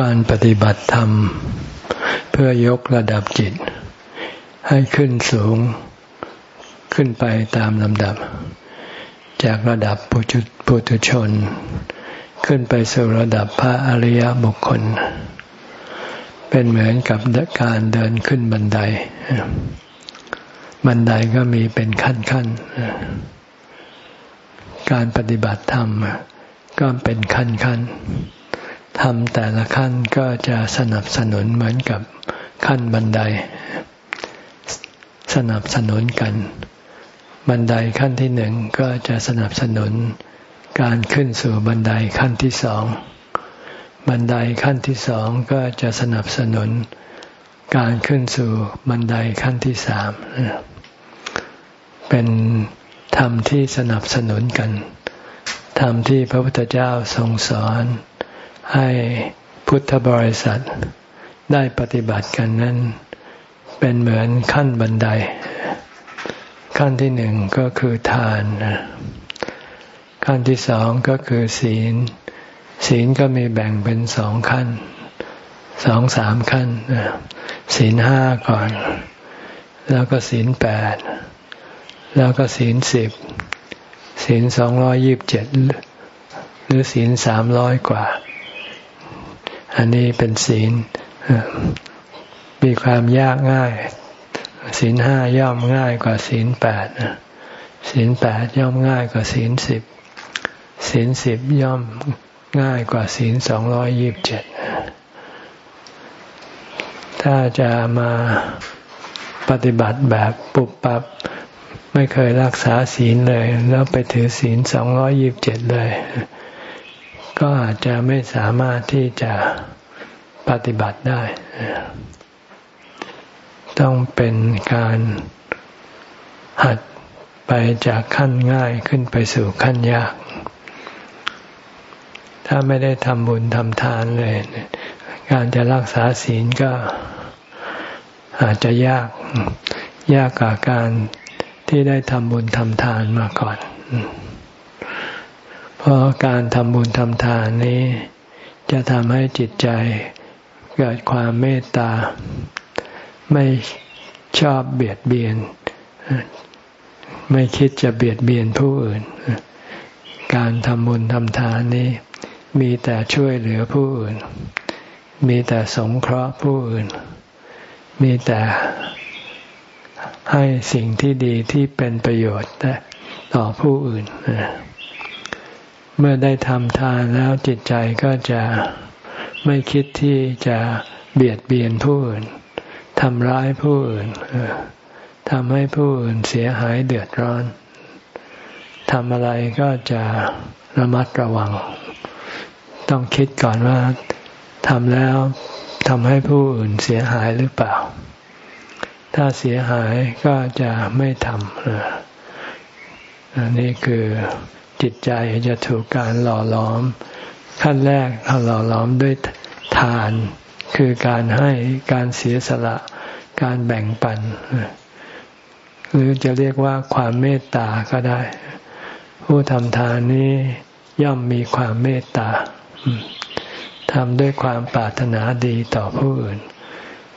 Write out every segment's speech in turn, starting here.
การปฏิบัติธรรม เพื่อยกระดับจิต ให้ขึ้นสูงขึ้นไปตามลำดับ จากระดับปุถุชน ขึ้นไปสู่ระดับพระอริยบุคคล เป็นเหมือนกับการเดินขึ้นบันได บันไดก็มีเป็นขั้นๆการปฏิบัติธรรมก็เป็นขั้นๆ ทำแต่ละขั้นก็จะสนับสนุนเหมือนกับขั้นบันได สนับสนุนกัน บันไดขั้นที่หนึ่งก็จะสนับสนุนการขึ้นสู่บันไดขั้นที่สอง บันไดขั้นที่สองก็จะสนับสนุนการขึ้นสู่บันไดขั้นที่สาม เป็นธรรมที่สนับสนุนกัน ธรรมที่พระพุทธเจ้าทรงสอน ให้พุทธบริษัทได้ปฏิบัติกันนั้น เป็นเหมือนขั้นบันได ขั้นที่หนึ่งก็คือทาน ขั้นที่สองก็คือศีล ศีลก็มีแบ่งเป็นสองขั้นสองสามขั้นศีลห้าก่อน แล้วก็ศีลแปดแล้วก็ศีลสิบศีลสองร้อยยิบเจ็ดหรือศีลสามร้อยกว่า อันนี้เป็นศีลมีความยากง่าย ศีลห้าย่อมง่ายกว่าศีลแปดศีลแปดย่อมง่ายกว่าศีลสิบศีลสิบย่อมง่ายกว่าศีลสองร้อยยิบเจ็ดถ้าจะมาปฏิบัติแบบปุบปับ ไม่เคยรักษาศีลเลย แล้วไปถือศีลสองร้อยิบเจ็ดเลย ก็อาจจะไม่สามารถที่จะปฏิบัติได้ ต้องเป็นการหัดไปจากขั้นง่ายขึ้นไปสู่ขั้นยาก ถ้าไม่ได้ทำบุญทำทานเลย การจะรักษาศีลก็อาจจะยาก ยากกว่าการที่ได้ทำบุญทำทานมาก่อน เพราะการทำบุญทำทานนี้ จะทำให้จิตใจเกิดความเมตตา ไม่ชอบเบียดเบียน ไม่คิดจะเบียดเบียนผู้อื่น การทำบุญทำทานนี้ มีแต่ช่วยเหลือผู้อื่น มีแต่สงเคราะห์ผู้อื่น มีแต่ให้สิ่งที่ดีที่เป็นประโยชน์ต่อผู้อื่น เมื่อได้ทำทานแล้วจิตใจก็จะไม่คิดที่จะเบียดเบียนผู้อื่นทำร้ายผู้อื่นทำให้ผู้อื่นเสียหายเดือดร้อนทำอะไรก็จะระมัดระวัง ต้องคิดก่อนว่าทำแล้วทำให้ผู้อื่นเสียหายหรือเปล่า ถ้าเสียหายก็จะไม่ทำนี่คือ จิตใจจะถูกการหล่อล้อม ขั้นแรกหล่อล้อมด้วยทาน คือการให้การเสียสละ การแบ่งปัน หรือจะเรียกว่าความเมตตาก็ได้ ผู้ทำทานนี้ย่อมมีความเมตตาทำด้วยความปรารถนาดีต่อผู้อื่น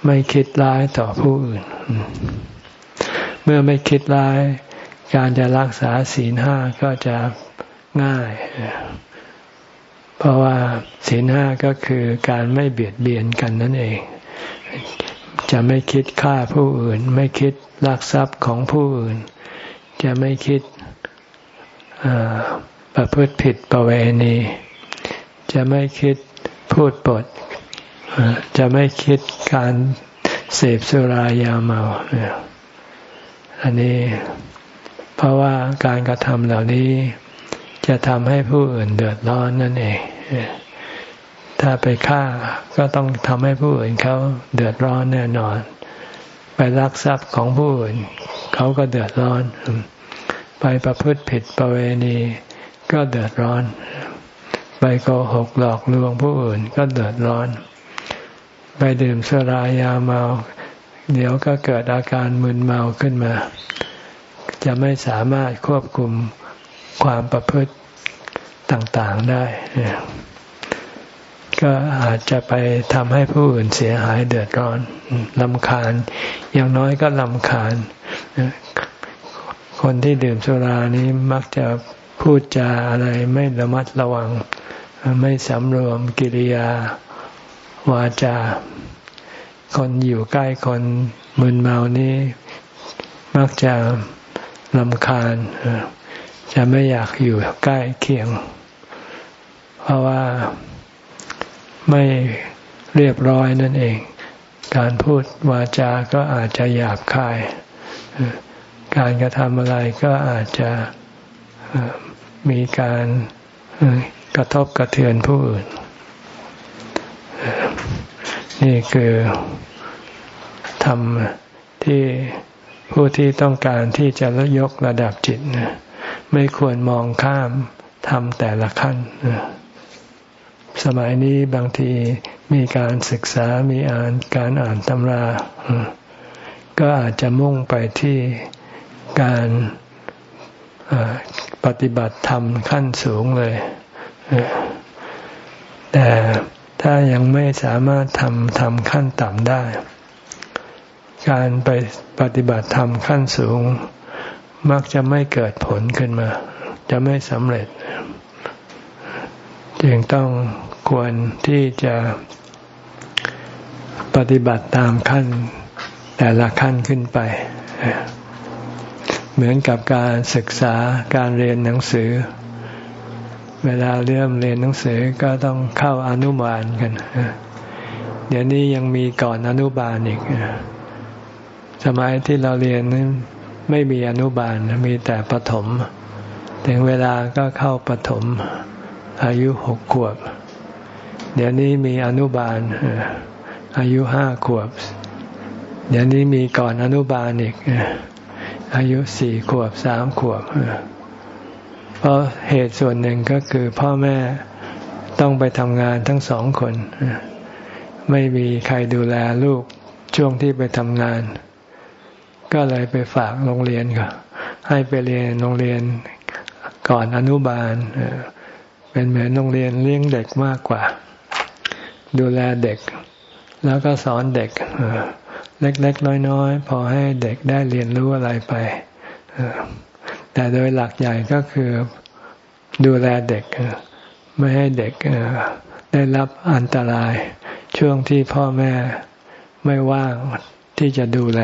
ไม่คิดร้ายต่อผู้อื่น เมื่อไม่คิดร้าย การจะรักษาศีลห้าก็จะ ง่าย เพราะว่าศีลห้าก็คือการไม่เบียดเบียนกันนั่นเอง จะไม่คิดฆ่าผู้อื่น ไม่คิดลักทรัพย์ของผู้อื่น จะไม่คิดประพฤติผิดประเวณี จะไม่คิดพูดปด จะไม่คิดการเสพสุรายาเมา อันนี้เพราะว่าการกระทำเหล่านี้ จะทำให้ผู้อื่นเดือดร้อนนั่นเอง ถ้าไปฆ่าก็ต้องทำให้ผู้อื่นเขาเดือดร้อนแน่นอน ไปลักทรัพย์ของผู้อื่นเขาก็เดือดร้อน ไปประพฤติผิดประเวณีก็เดือดร้อน ไปโกหกหลอกลวงผู้อื่นก็เดือดร้อน ไปดื่มสุรายาเมา เดี๋ยวก็เกิดอาการมึนเมาขึ้นมา จะไม่สามารถควบคุม ความประพฤติต่างๆได้ ก็อาจจะไปทำให้ผู้อื่นเสียหายเดือดร้อนลำคาญ อย่างน้อยก็ลำคาญ คนที่ดื่มสุรานี้มักจะพูดจาอะไรไม่ระมัดระวัง ไม่สำรวมกิริยาวาจา คนอยู่ใกล้คนมึนเมานี้ มักจะลำคาญ จะไม่อยากอยู่ใกล้เคียง เพราะว่าไม่เรียบร้อยนั่นเอง การพูดวาจาก็อาจจะหยาบคาย การกระทำอะไรก็อาจจะมีการกระทบกระเทือนผู้อื่น นี่คือทำที่ผู้ที่ต้องการที่จะยกระดับจิต ไม่ควรมองข้ามทำแต่ละขั้น สมัยนี้บางทีมีการศึกษามีอ่านการอ่านตำรา ก็อาจจะมุ่งไปที่การปฏิบัติธรรมขั้นสูงเลย แต่ถ้ายังไม่สามารถทำทำขั้นต่ำได้ การไปปฏิบัติธรรมขั้นสูง มักจะไม่เกิดผลขึ้นมา จะไม่สำเร็จ จึงต้องควรที่จะปฏิบัติตามขั้นแต่ละขั้นขึ้นไป เหมือนกับการศึกษาการเรียนหนังสือ เวลาเริ่มเรียนหนังสือก็ต้องเข้าอนุบาลกัน เดี๋ยวนี้ยังมีก่อนอนุบาลอีก สมัยที่เราเรียนนั้น ไม่มีอนุบาลมีแต่ปถมถึงเวลาก็เข้าปถมอายุหกขวบ เดี๋ยวนี้มีอนุบาลอายุห้าขวบ เดี๋ยวนี้มีก่อนอนุบาลอีกอายุสี่ขวบสามขวบเพราะเหตุส่วนหนึ่งก็คือพ่อแม่ต้องไปทำงานทั้งสองคน ไม่มีใครดูแลลูกช่วงที่ไปทำงาน ก็เลยไปฝากโรงเรียนก็ให้ไปเรียนโรงเรียนก่อนอนุบาลเป็นเหมือนโรงเรียนเลี้ยงเด็กมากกว่า ดูแลเด็ก แล้วก็สอนเด็กเล็กๆน้อยๆ พอให้เด็กได้เรียนรู้อะไรไปแต่โดยหลักใหญ่ก็คือดูแลเด็ก ไม่ให้เด็กได้รับอันตราย ช่วงที่พ่อแม่ไม่ว่างที่จะดูแล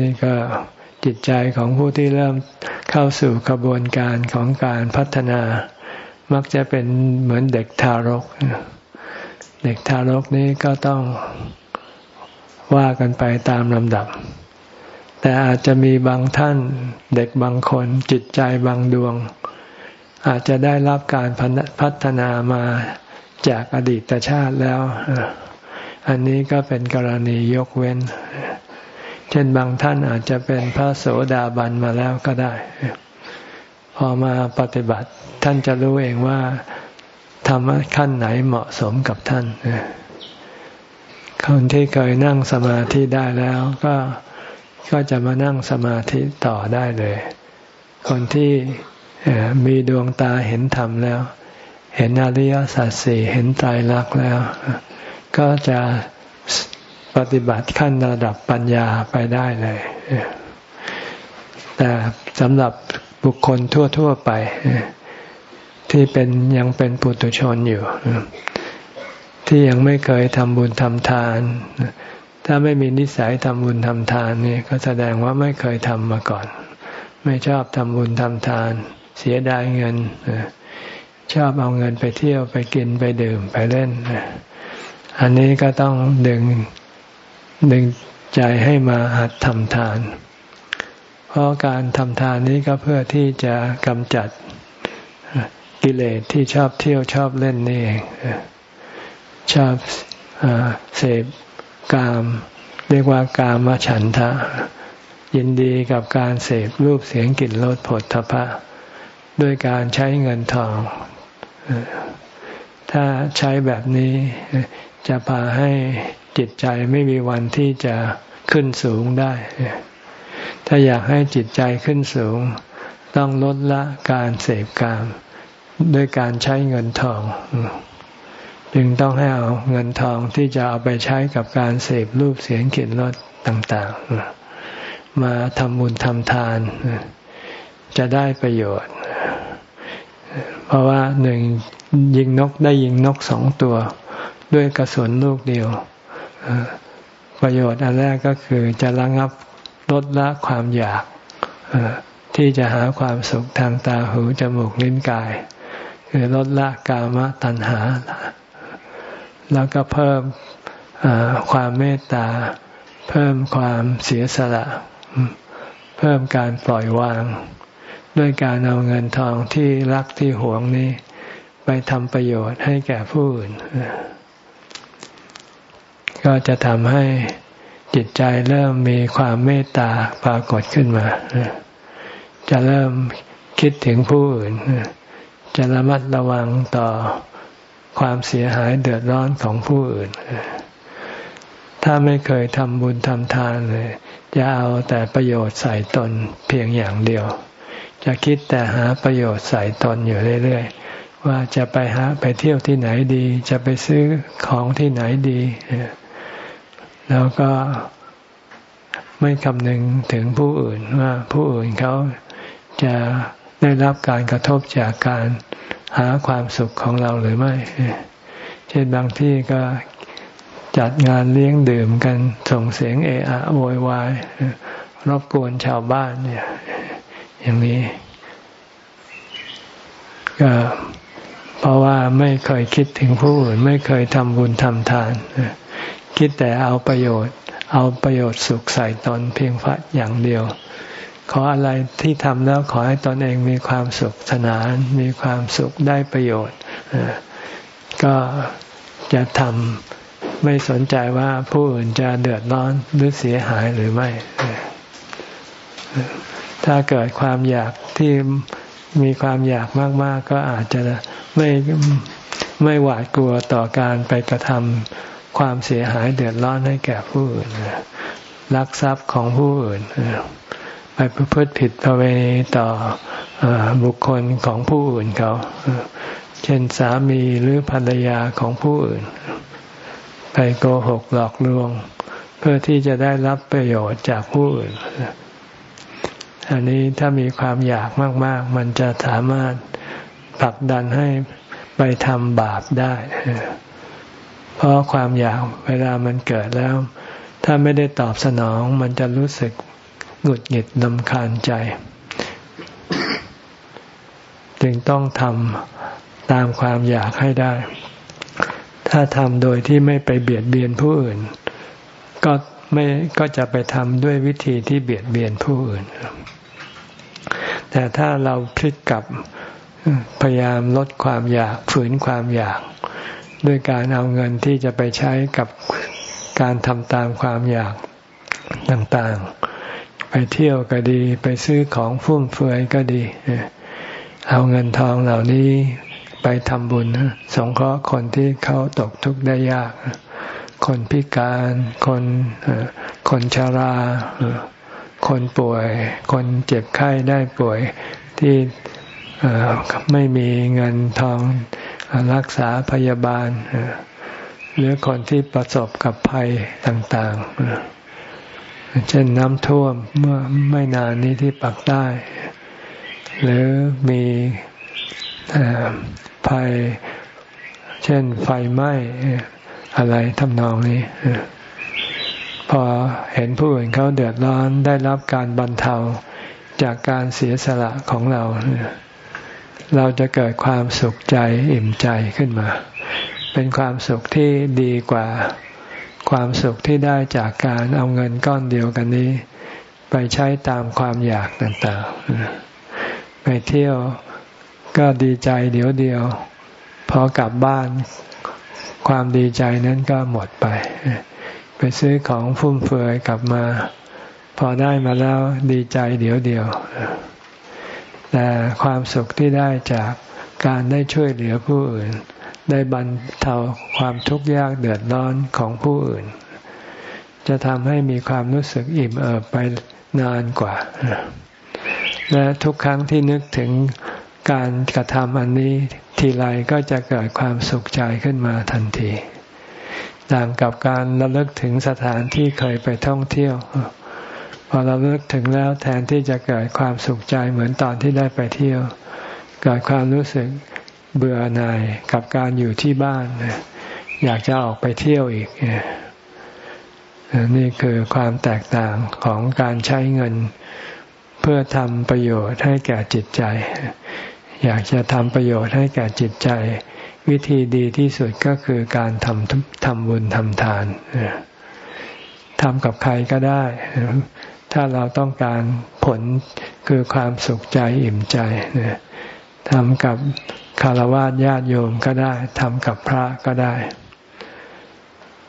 นี่ก็จิตใจของผู้ที่เริ่มเข้าสู่กระบวนการของการพัฒนา มักจะเป็นเหมือนเด็กทารก เด็กทารกนี้ก็ต้องว่ากันไปตามลำดับ แต่อาจจะมีบางท่าน เด็กบางคนจิตใจบางดวง อาจจะได้รับการพัฒนามาจากอดีตชาติแล้ว อันนี้ก็เป็นกรณียกเว้น เช่นบางท่านอาจจะเป็นพระโสดาบันมาแล้วก็ได้ พอมาปฏิบัติ ท่านจะรู้เองว่าทำขั้นไหนเหมาะสมกับท่านคนที่เคยนั่งสมาธิได้แล้วก็ก็จะมานั่งสมาธิต่อได้เลย คนที่มีดวงตาเห็นธรรมแล้ว เห็นอริยสัจสี่เห็นตายรักแล้ว ก็จะ ปฏิบัติขั้นระดับปัญญาไปได้เลย แต่สำหรับบุคคลทั่ว ๆ ไป ที่เป็นยังเป็นปุถุชนอยู่ ที่ยังไม่เคยทำบุญทำทาน ถ้าไม่มีนิสัยทำบุญทำทานนี่ก็แสดงว่าไม่เคยทำมาก่อน ไม่ชอบทำบุญทำทาน เสียดายเงิน ชอบเอาเงินไปเที่ยวไปกินไปดื่มไปเล่นอันนี้ก็ต้องดึง ดึงใจให้มาหัดทำทาน เพราะการทำทานนี้ก็เพื่อที่จะกำจัดกิเลสที่ชอบเที่ยวชอบเล่นนี่เองชอบเสพกาม เรียกว่ากามฉันทะ ยินดีกับการเสพรูปเสียงกลิ่นรสผลทพะ ด้วยการใช้เงินทอง ถ้าใช้แบบนี้จะพาให้ จิตใจไม่มีวันที่จะขึ้นสูงได้ ถ้าอยากให้จิตใจขึ้นสูง ต้องลดละการเสพกาม ด้วยการใช้เงินทอง จึงต้องให้เอาเงินทองที่จะเอาไปใช้กับการเสพรูปเสียงกลิ่นรสต่าง ๆ มาทำบุญทำทาน จะได้ประโยชน์ เพราะว่าหนึ่งยิงนกได้ยิงนกสองตัว ด้วยกระสุนลูกเดียว ประโยชน์อันแรกก็คือจะระงับลดละความอยากที่จะหาความสุขทางตาหูจมูกลิ้นกาย คือลดละกามตัณหา แล้วก็เพิ่มความเมตตา เพิ่มความเสียสละ เพิ่มการปล่อยวาง ด้วยการเอาเงินทองที่รักที่หวงนี้ ไปทำประโยชน์ให้แก่ผู้อื่น ก็จะทำให้จิตใจเริ่มมีความเมตตาปรากฏขึ้นมา จะเริ่มคิดถึงผู้อื่น จะระมัดระวังต่อความเสียหายเดือดร้อนของผู้อื่น ถ้าไม่เคยทำบุญทำทานเลยจะเอาแต่ประโยชน์ใส่ตนเพียงอย่างเดียว จะคิดแต่หาประโยชน์ใส่ตนอยู่เรื่อยๆ ว่าจะไปหาไปเที่ยวที่ไหนดี จะไปซื้อของที่ไหนดี แล้วก็ไม่คำนึงถึงผู้อื่นว่าผู้อื่นเขาจะได้รับการกระทบจากการหาความสุขของเราหรือไม่ เช่นบางที่ก็จัดงานเลี้ยงดื่มกันส่งเสียงเอะอะโวยวายรบกวนชาวบ้านเนี่ย อย่างนี้ ก็เพราะว่าไม่เคยคิดถึงผู้อื่น ไม่เคยทำบุญทำทาน คิดแต่เอาประโยชน์ เอาประโยชน์สุขใส่ตนเพียงพระอย่างเดียว ขออะไรที่ทำแล้วขอให้ตนเองมีความสุขสนาน มีความสุขได้ประโยชน์ ก็จะทำไม่สนใจว่าผู้อื่นจะเดือดร้อนหรือเสียหายหรือไม่ ถ้าเกิดความอยากที่มีความอยากมาก ๆ ก็อาจจะไม่ไม่หวาดกลัวต่อการไปกระทำ ความเสียหายเดือดร้อนให้แก่ผู้อื่นลักทรัพย์ของผู้อื่นไปประพฤติผิดประเวณีต่อบุคคลของผู้อื่นเขา เช่นสามีหรือภรรยาของผู้อื่น ไปโกหกหลอกลวง เพื่อที่จะได้รับประโยชน์จากผู้อื่น อันนี้ถ้ามีความอยากมาก ๆ มันจะสามารถผลักดันให้ไปทำบาปได้ เพราะความอยากเวลามันเกิดแล้ว ถ้าไม่ได้ตอบสนองมันจะรู้สึกหงุดหงิดลำคาญใจ จึงต้องทำตามความอยากให้ได้ ถ้าทำโดยที่ไม่ไปเบียดเบียนผู้อื่น ก็ไม่ก็จะไปทำด้วยวิธีที่เบียดเบียนผู้อื่น แต่ถ้าเราพลิกกลับพยายามลดความอยากฝืนความอยาก ด้วยการเอาเงินที่จะไปใช้กับการทำตามความอยากต่างๆ ไปเที่ยวก็ดี ไปซื้อของฟุ่มเฟือยก็ดี เอาเงินทองเหล่านี้ไปทำบุญสงเคราะห์คนที่เขาตกทุกข์ได้ยาก คนพิการ คนคนชรา คนป่วย คนเจ็บไข้ได้ป่วยที่ไม่มีเงินทอง รักษาพยาบาล หรือคนที่ประสบกับภัยต่างๆ เช่นน้ำท่วมเมื่อไม่นานนี้ที่ปักใต้ หรือมีภัย เช่นไฟไหม้อะไรทำนองนี้พอเห็นผู้อื่นเขาเดือดร้อนได้รับการบรรเทาจากการเสียสละของเรา เราจะเกิดความสุขใจอิ่มใจขึ้นมา เป็นความสุขที่ดีกว่าความสุขที่ได้จากการเอาเงินก้อนเดียวกันนี้ ไปใช้ตามความอยากต่างๆ ไปเที่ยวก็ดีใจเดี๋ยวเดียวพอกลับบ้านความดีใจนั้นก็หมดไป ไปซื้อของฟุ่มเฟือยกลับมา พอได้มาแล้วดีใจเดี๋ยวเดียว แต่ความสุขที่ได้จากการได้ช่วยเหลือผู้อื่น ได้บรรเทาความทุกข์ยากเดือดร้อนของผู้อื่น จะทำให้มีความรู้สึกอิ่มเอิบไปนานกว่า และทุกครั้งที่นึกถึงการกระทำอันนี้ทีไรก็จะเกิดความสุขใจขึ้นมาทันที ต่างกับการระลึกถึงสถานที่เคยไปท่องเที่ยว พอเราเลิกถึงแล้วแทนที่จะเกิดความสุขใจเหมือนตอนที่ได้ไปเที่ยว เกิดความรู้สึกเบื่อหน่ายกับการอยู่ที่บ้าน อยากจะออกไปเที่ยวอีก นี่คือความแตกต่างของการใช้เงิน เพื่อทำประโยชน์ให้แก่จิตใจ อยากจะทำประโยชน์ให้แก่จิตใจ วิธีดีที่สุดก็คือการทำทำบุญทำทานทำกับใครก็ได้ ถ้าเราต้องการผลคือความสุขใจอิ่มใจทำกับคารวะญาติโยมก็ได้ทำกับพระก็ได้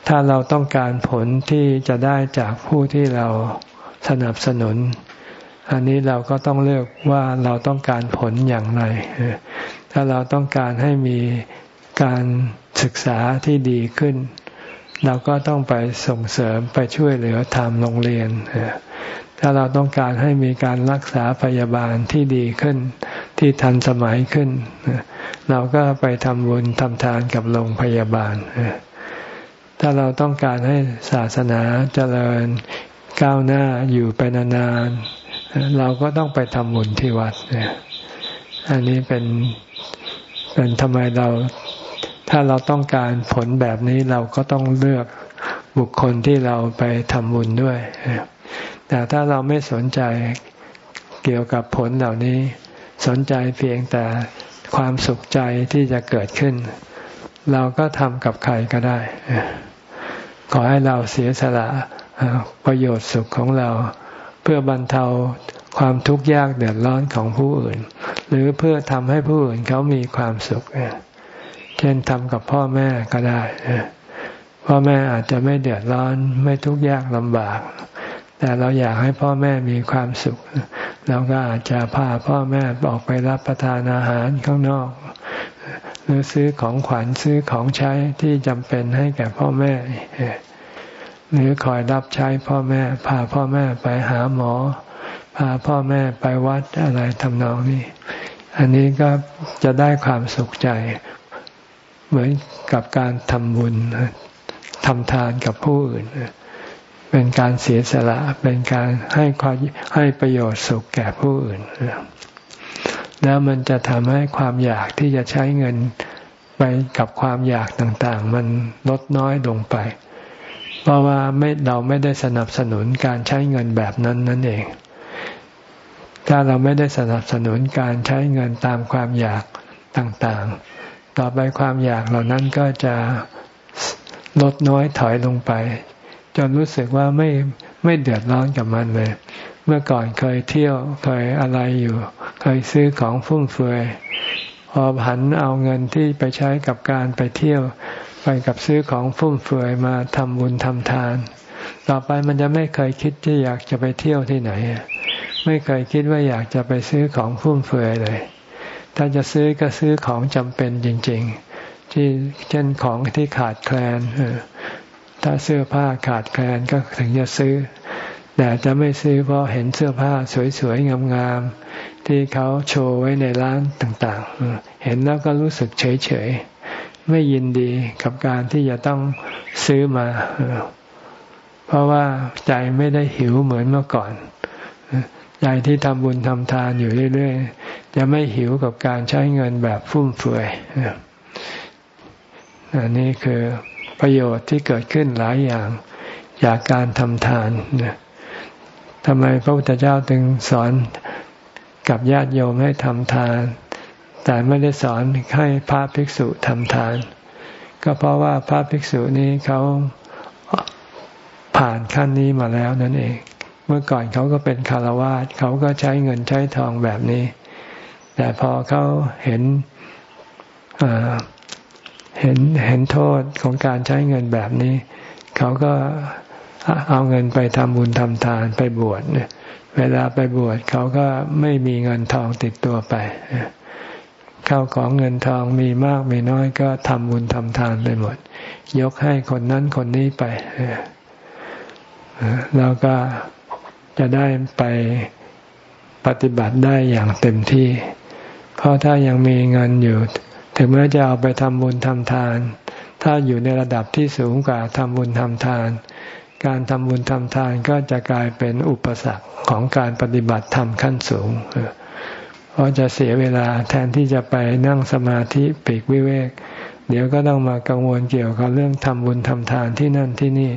ถ้าเราต้องการผลที่จะได้จากผู้ที่เราสนับสนุน อันนี้เราก็ต้องเลือกว่าเราต้องการผลอย่างไร ถ้าเราต้องการให้มีการศึกษาที่ดีขึ้น เราก็ต้องไปส่งเสริมไปช่วยเหลือทำโรงเรียน ถ้าเราต้องการให้มีการรักษาพยาบาลที่ดีขึ้น ที่ทันสมัยขึ้น เราก็ไปทำบุญทำทานกับโรงพยาบาล ถ้าเราต้องการให้ศาสนาเจริญก้าวหน้าอยู่ไปนานๆ เราก็ต้องไปทำบุญที่วัด อันนี้เป็นเป็นทำไมเรา ถ้าเราต้องการผลแบบนี้เราก็ต้องเลือกบุคคลที่เราไปทำบุญด้วย แต่ถ้าเราไม่สนใจเกี่ยวกับผลเหล่านี้ สนใจเพียงแต่ความสุขใจที่จะเกิดขึ้น เราก็ทำกับใครก็ได้ ขอให้เราเสียสละประโยชน์สุขของเรา เพื่อบรรเทาความทุกข์ยากเดือดร้อนของผู้อื่น หรือเพื่อทำให้ผู้อื่นเขามีความสุขเช่นทำกับพ่อแม่ก็ได้พ่อแม่อาจจะไม่เดือดร้อนไม่ทุกข์ยากลำบาก แต่เราอยากให้พ่อแม่มีความสุข เราก็อาจจะพาพ่อแม่ออกไปรับประทานอาหารข้างนอก หรือซื้อของขวัญซื้อของใช้ที่จำเป็นให้แก่พ่อแม่ หรือคอยรับใช้พ่อแม่ พาพ่อแม่ไปหาหมอ พาพ่อแม่ไปวัดอะไรทำนองนี้ อันนี้ก็จะได้ความสุขใจ เหมือนกับการทำบุญทำทานกับผู้อื่น เป็นการเสียสละเป็นการให้ความให้ประโยชน์สุขแก่ผู้อื่น แล้วมันจะทำให้ความอยากที่จะใช้เงินไปกับความอยากต่างๆ มันลดน้อยลงไป เพราะว่าไม่เราไม่ได้สนับสนุนการใช้เงินแบบนั้นนั่นเอง ถ้าเราไม่ได้สนับสนุนการใช้เงินตามความอยากต่างๆ ต่อไปความอยากเหล่านั้นก็จะลดน้อยถอยลงไป จนรู้สึกว่าไม่ไม่เดือดร้อนกับมันเลย เมื่อก่อนเคยเที่ยวเคยอะไรอยู่ เคยซื้อของฟุ่มเฟือยพอหันเอาเงินที่ไปใช้กับการไปเที่ยว ไปกับซื้อของฟุ่มเฟือยมาทำบุญทำทาน ต่อไปมันจะไม่เคยคิดที่อยากจะไปเที่ยวที่ไหน ไม่เคยคิดว่าอยากจะไปซื้อของฟุ่มเฟือยเลย ถ้าจะซื้อก็ซื้อของจำเป็นจริง ๆ ที่เช่นของที่ขาดแคลนถ้าเสื้อผ้าขาดแคลนก็ถึงจะซื้อ แต่จะไม่ซื้อเพราะเห็นเสื้อผ้าสวยๆงามๆที่เขาโชว์ไว้ในร้านต่างๆ เห็นแล้วก็รู้สึกเฉยๆ ไม่ยินดีกับการที่จะต้องซื้อมา เพราะว่าใจไม่ได้หิวเหมือนเมื่อก่อน ใจที่ทำบุญทำทานอยู่เรื่อยๆ จะไม่หิวกับการใช้เงินแบบฟุ่มเฟือยอันนี้คือประโยชน์ที่เกิดขึ้นหลายอย่างจากการทำทานทำไมพระพุทธเจ้าจึงสอนกับญาติโยมให้ทำทาน แต่ไม่ได้สอนให้พระภิกษุทำทาน ก็เพราะว่าพระภิกษุนี้เขาผ่านขั้นนี้มาแล้วนั่นเอง เมื่อก่อนเขาก็เป็นคารวาสเขาก็ใช้เงินใช้ทองแบบนี้ แต่พอเขาเห็นเห็นเห็นโทษของการใช้เงินแบบนี้ เขาก็เอาเงินไปทำบุญทำทานไปบวชเวลาไปบวชเขาก็ไม่มีเงินทองติดตัวไปข้าวของเงินทองมีมากมีน้อยก็ทำบุญทำทานไปหมด ยกให้คนนั้นคนนี้ไปแล้วก็ จะได้ไปปฏิบัติได้อย่างเต็มที่ เพราะถ้ายังมีเงินอยู่ ถึงแม้จะเอาไปทำบุญทำทาน ถ้าอยู่ในระดับที่สูงกว่าทำบุญทำทาน การทำบุญทำทานก็จะกลายเป็นอุปสรรคของการปฏิบัติธรรมขั้นสูง เพราะจะเสียเวลาแทนที่จะไปนั่งสมาธิปีกวิเวก เดี๋ยวก็ต้องมากังวลเกี่ยวกับเรื่องทำบุญทำทานที่นั่นที่นี่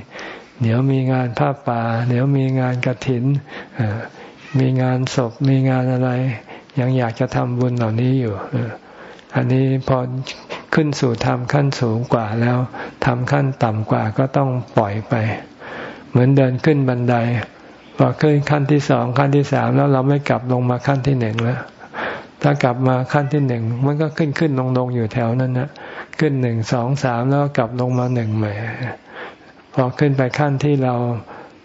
เดี๋ยวมีงานผ้าป่า เดี๋ยวมีงานกระถินมีงานศพมีงานอะไร ยังอยากจะทำบุญเหล่านี้อยู่อันนี้พอขึ้นสู่ธรรมขั้นสูงกว่าแล้วทำขั้นต่ำกว่าก็ต้องปล่อยไป เหมือนเดินขึ้นบันไดพอขึ้นขั้นที่สองขั้นที่สามแล้วเราไม่กลับลงมาขั้นที่หนึ่งแล้วถ้ากลับมาขั้นที่หนึ่งมันก็ขึ้นขึ้นลงลงอยู่แถวนั้นนะขึ้นหนึ่งสองสามแล้วกลับลงมาหนึ่งใหม่ พอขึ้นไปขั้นที่เรา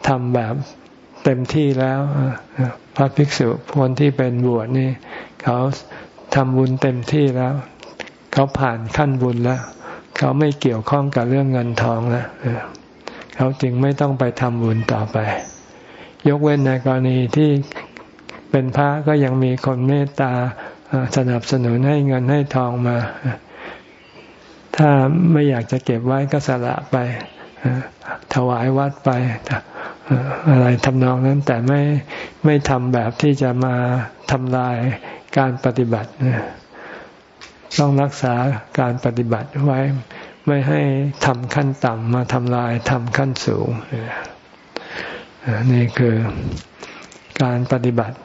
ทำแบบเต็มที่แล้วพระภิกษุคนที่เป็นบวชนี่ เขาทำบุญเต็มที่แล้ว เขาผ่านขั้นบุญแล้ว เขาไม่เกี่ยวข้องกับเรื่องเงินทองแล้วเขาจึงไม่ต้องไปทำบุญต่อไป ยกเว้นในกรณีที่เป็นพระก็ยังมีคนเมตตาสนับสนุนให้เงินให้ทองมา ถ้าไม่อยากจะเก็บไว้ก็สละไป ถวายวัดไปอะไรทำนองนั้น แต่ไม่ไม่ทำแบบที่จะมาทำลายการปฏิบัติ ต้องรักษาการปฏิบัติไว้ไม่ให้ทำขั้นต่ำมาทำลายทำขั้นสูงนี่คือการปฏิบัติ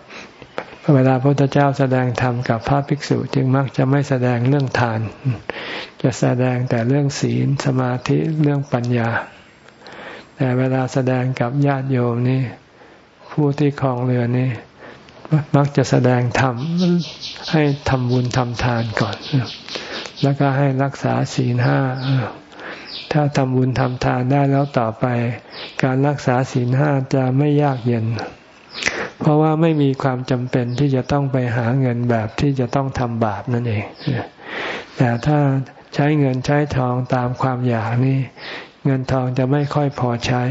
เวลาพระพุทธเจ้าแสดงธรรมกับพระภิกษุจึงมักจะไม่แสดงเรื่องทาน จะแสดงแต่เรื่องศีลสมาธิเรื่องปัญญา แต่เวลาแสดงกับญาติโยมนี่ผู้ที่คลองเรือนี่มักจะแสดงธรรมให้ทำบุญทำทานก่อน แล้วก็ให้รักษาศีลห้าถ้าทำบุญทำทานได้แล้วต่อไป การรักษาศีลห้าจะไม่ยากเย็น เพราะว่าไม่มีความจำเป็นที่จะต้องไปหาเงินแบบที่จะต้องทำบาปนั่นเอง แต่ถ้าใช้เงินใช้ทองตามความอยากนี่เงินทองจะไม่ค่อยพอใช้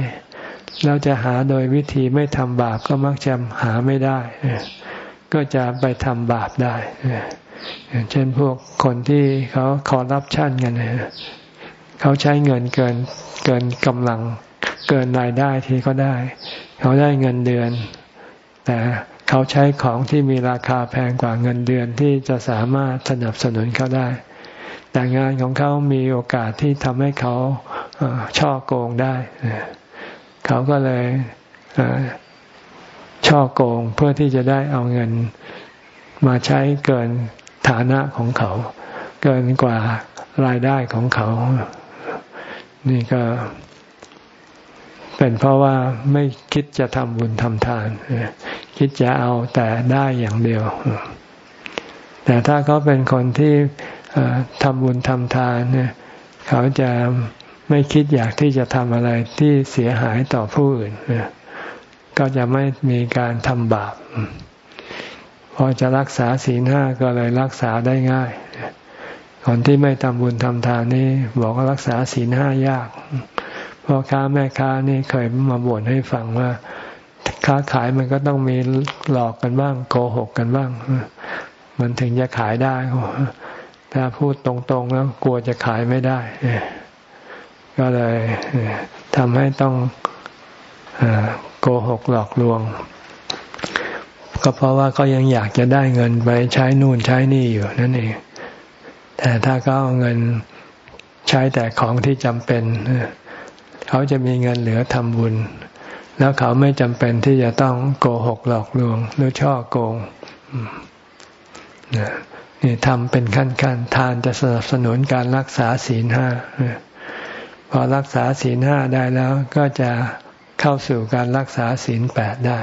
แล้วจะหาโดยวิธีไม่ทำบาปก็มักจะหาไม่ได้ ก็จะไปทำบาปได้ เช่นพวกคนที่เขาคอรับชั่นกันเขาใช้เงินเกินเกินกำลังเกินรายได้ที่เขาได้ เขาได้เงินเดือน แต่เขาใช้ของที่มีราคาแพงกว่าเงินเดือนที่จะสามารถสนับสนุนเขาได้ แต่งานของเขามีโอกาสที่ทำให้เขาช่อโกงได้ เขาก็เลยช่อโกงเพื่อที่จะได้เอาเงินมาใช้เกินฐานะของเขา เกินกว่ารายได้ของเขา นี่ก็ เป็นเพราะว่าไม่คิดจะทำบุญทำทาน คิดจะเอาแต่ได้อย่างเดียว แต่ถ้าเขาเป็นคนที่ทำบุญทำทานเขาจะไม่คิดอยากที่จะทำอะไรที่เสียหายต่อผู้อื่น ก็จะไม่มีการทำบาป พอจะรักษาศีลห้าก็เลยรักษาได้ง่ายคนที่ไม่ทำบุญทำทานนี่บอกว่ารักษาศีลห้ายาก พ่อค้าแม่ค้านี่เคยมาบ่นให้ฟังว่า ค้าขายมันก็ต้องมีหลอกกันบ้าง โกหกกันบ้าง มันถึงจะขายได้ถ้าพูดตรงๆแล้วกลัวจะขายไม่ได้ก็เลยทำให้ต้องโกหกหลอกลวง ก็เพราะว่าเขายังอยากจะได้เงินไปใช้นู่นใช้นี่อยู่นั่นเอง แต่ถ้าเขาเอาเงินใช้แต่ของที่จำเป็น เขาจะมีเงินเหลือทำบุญ แล้วเขาไม่จำเป็นที่จะต้องโกหกหลอกลวง หรือช่อโกงนี่ทำเป็นขั้นๆทานจะสนับสนุนการรักษาศีลห้าพอรักษาศีลห้าได้แล้วก็จะเข้าสู่การรักษาศีลแปดได้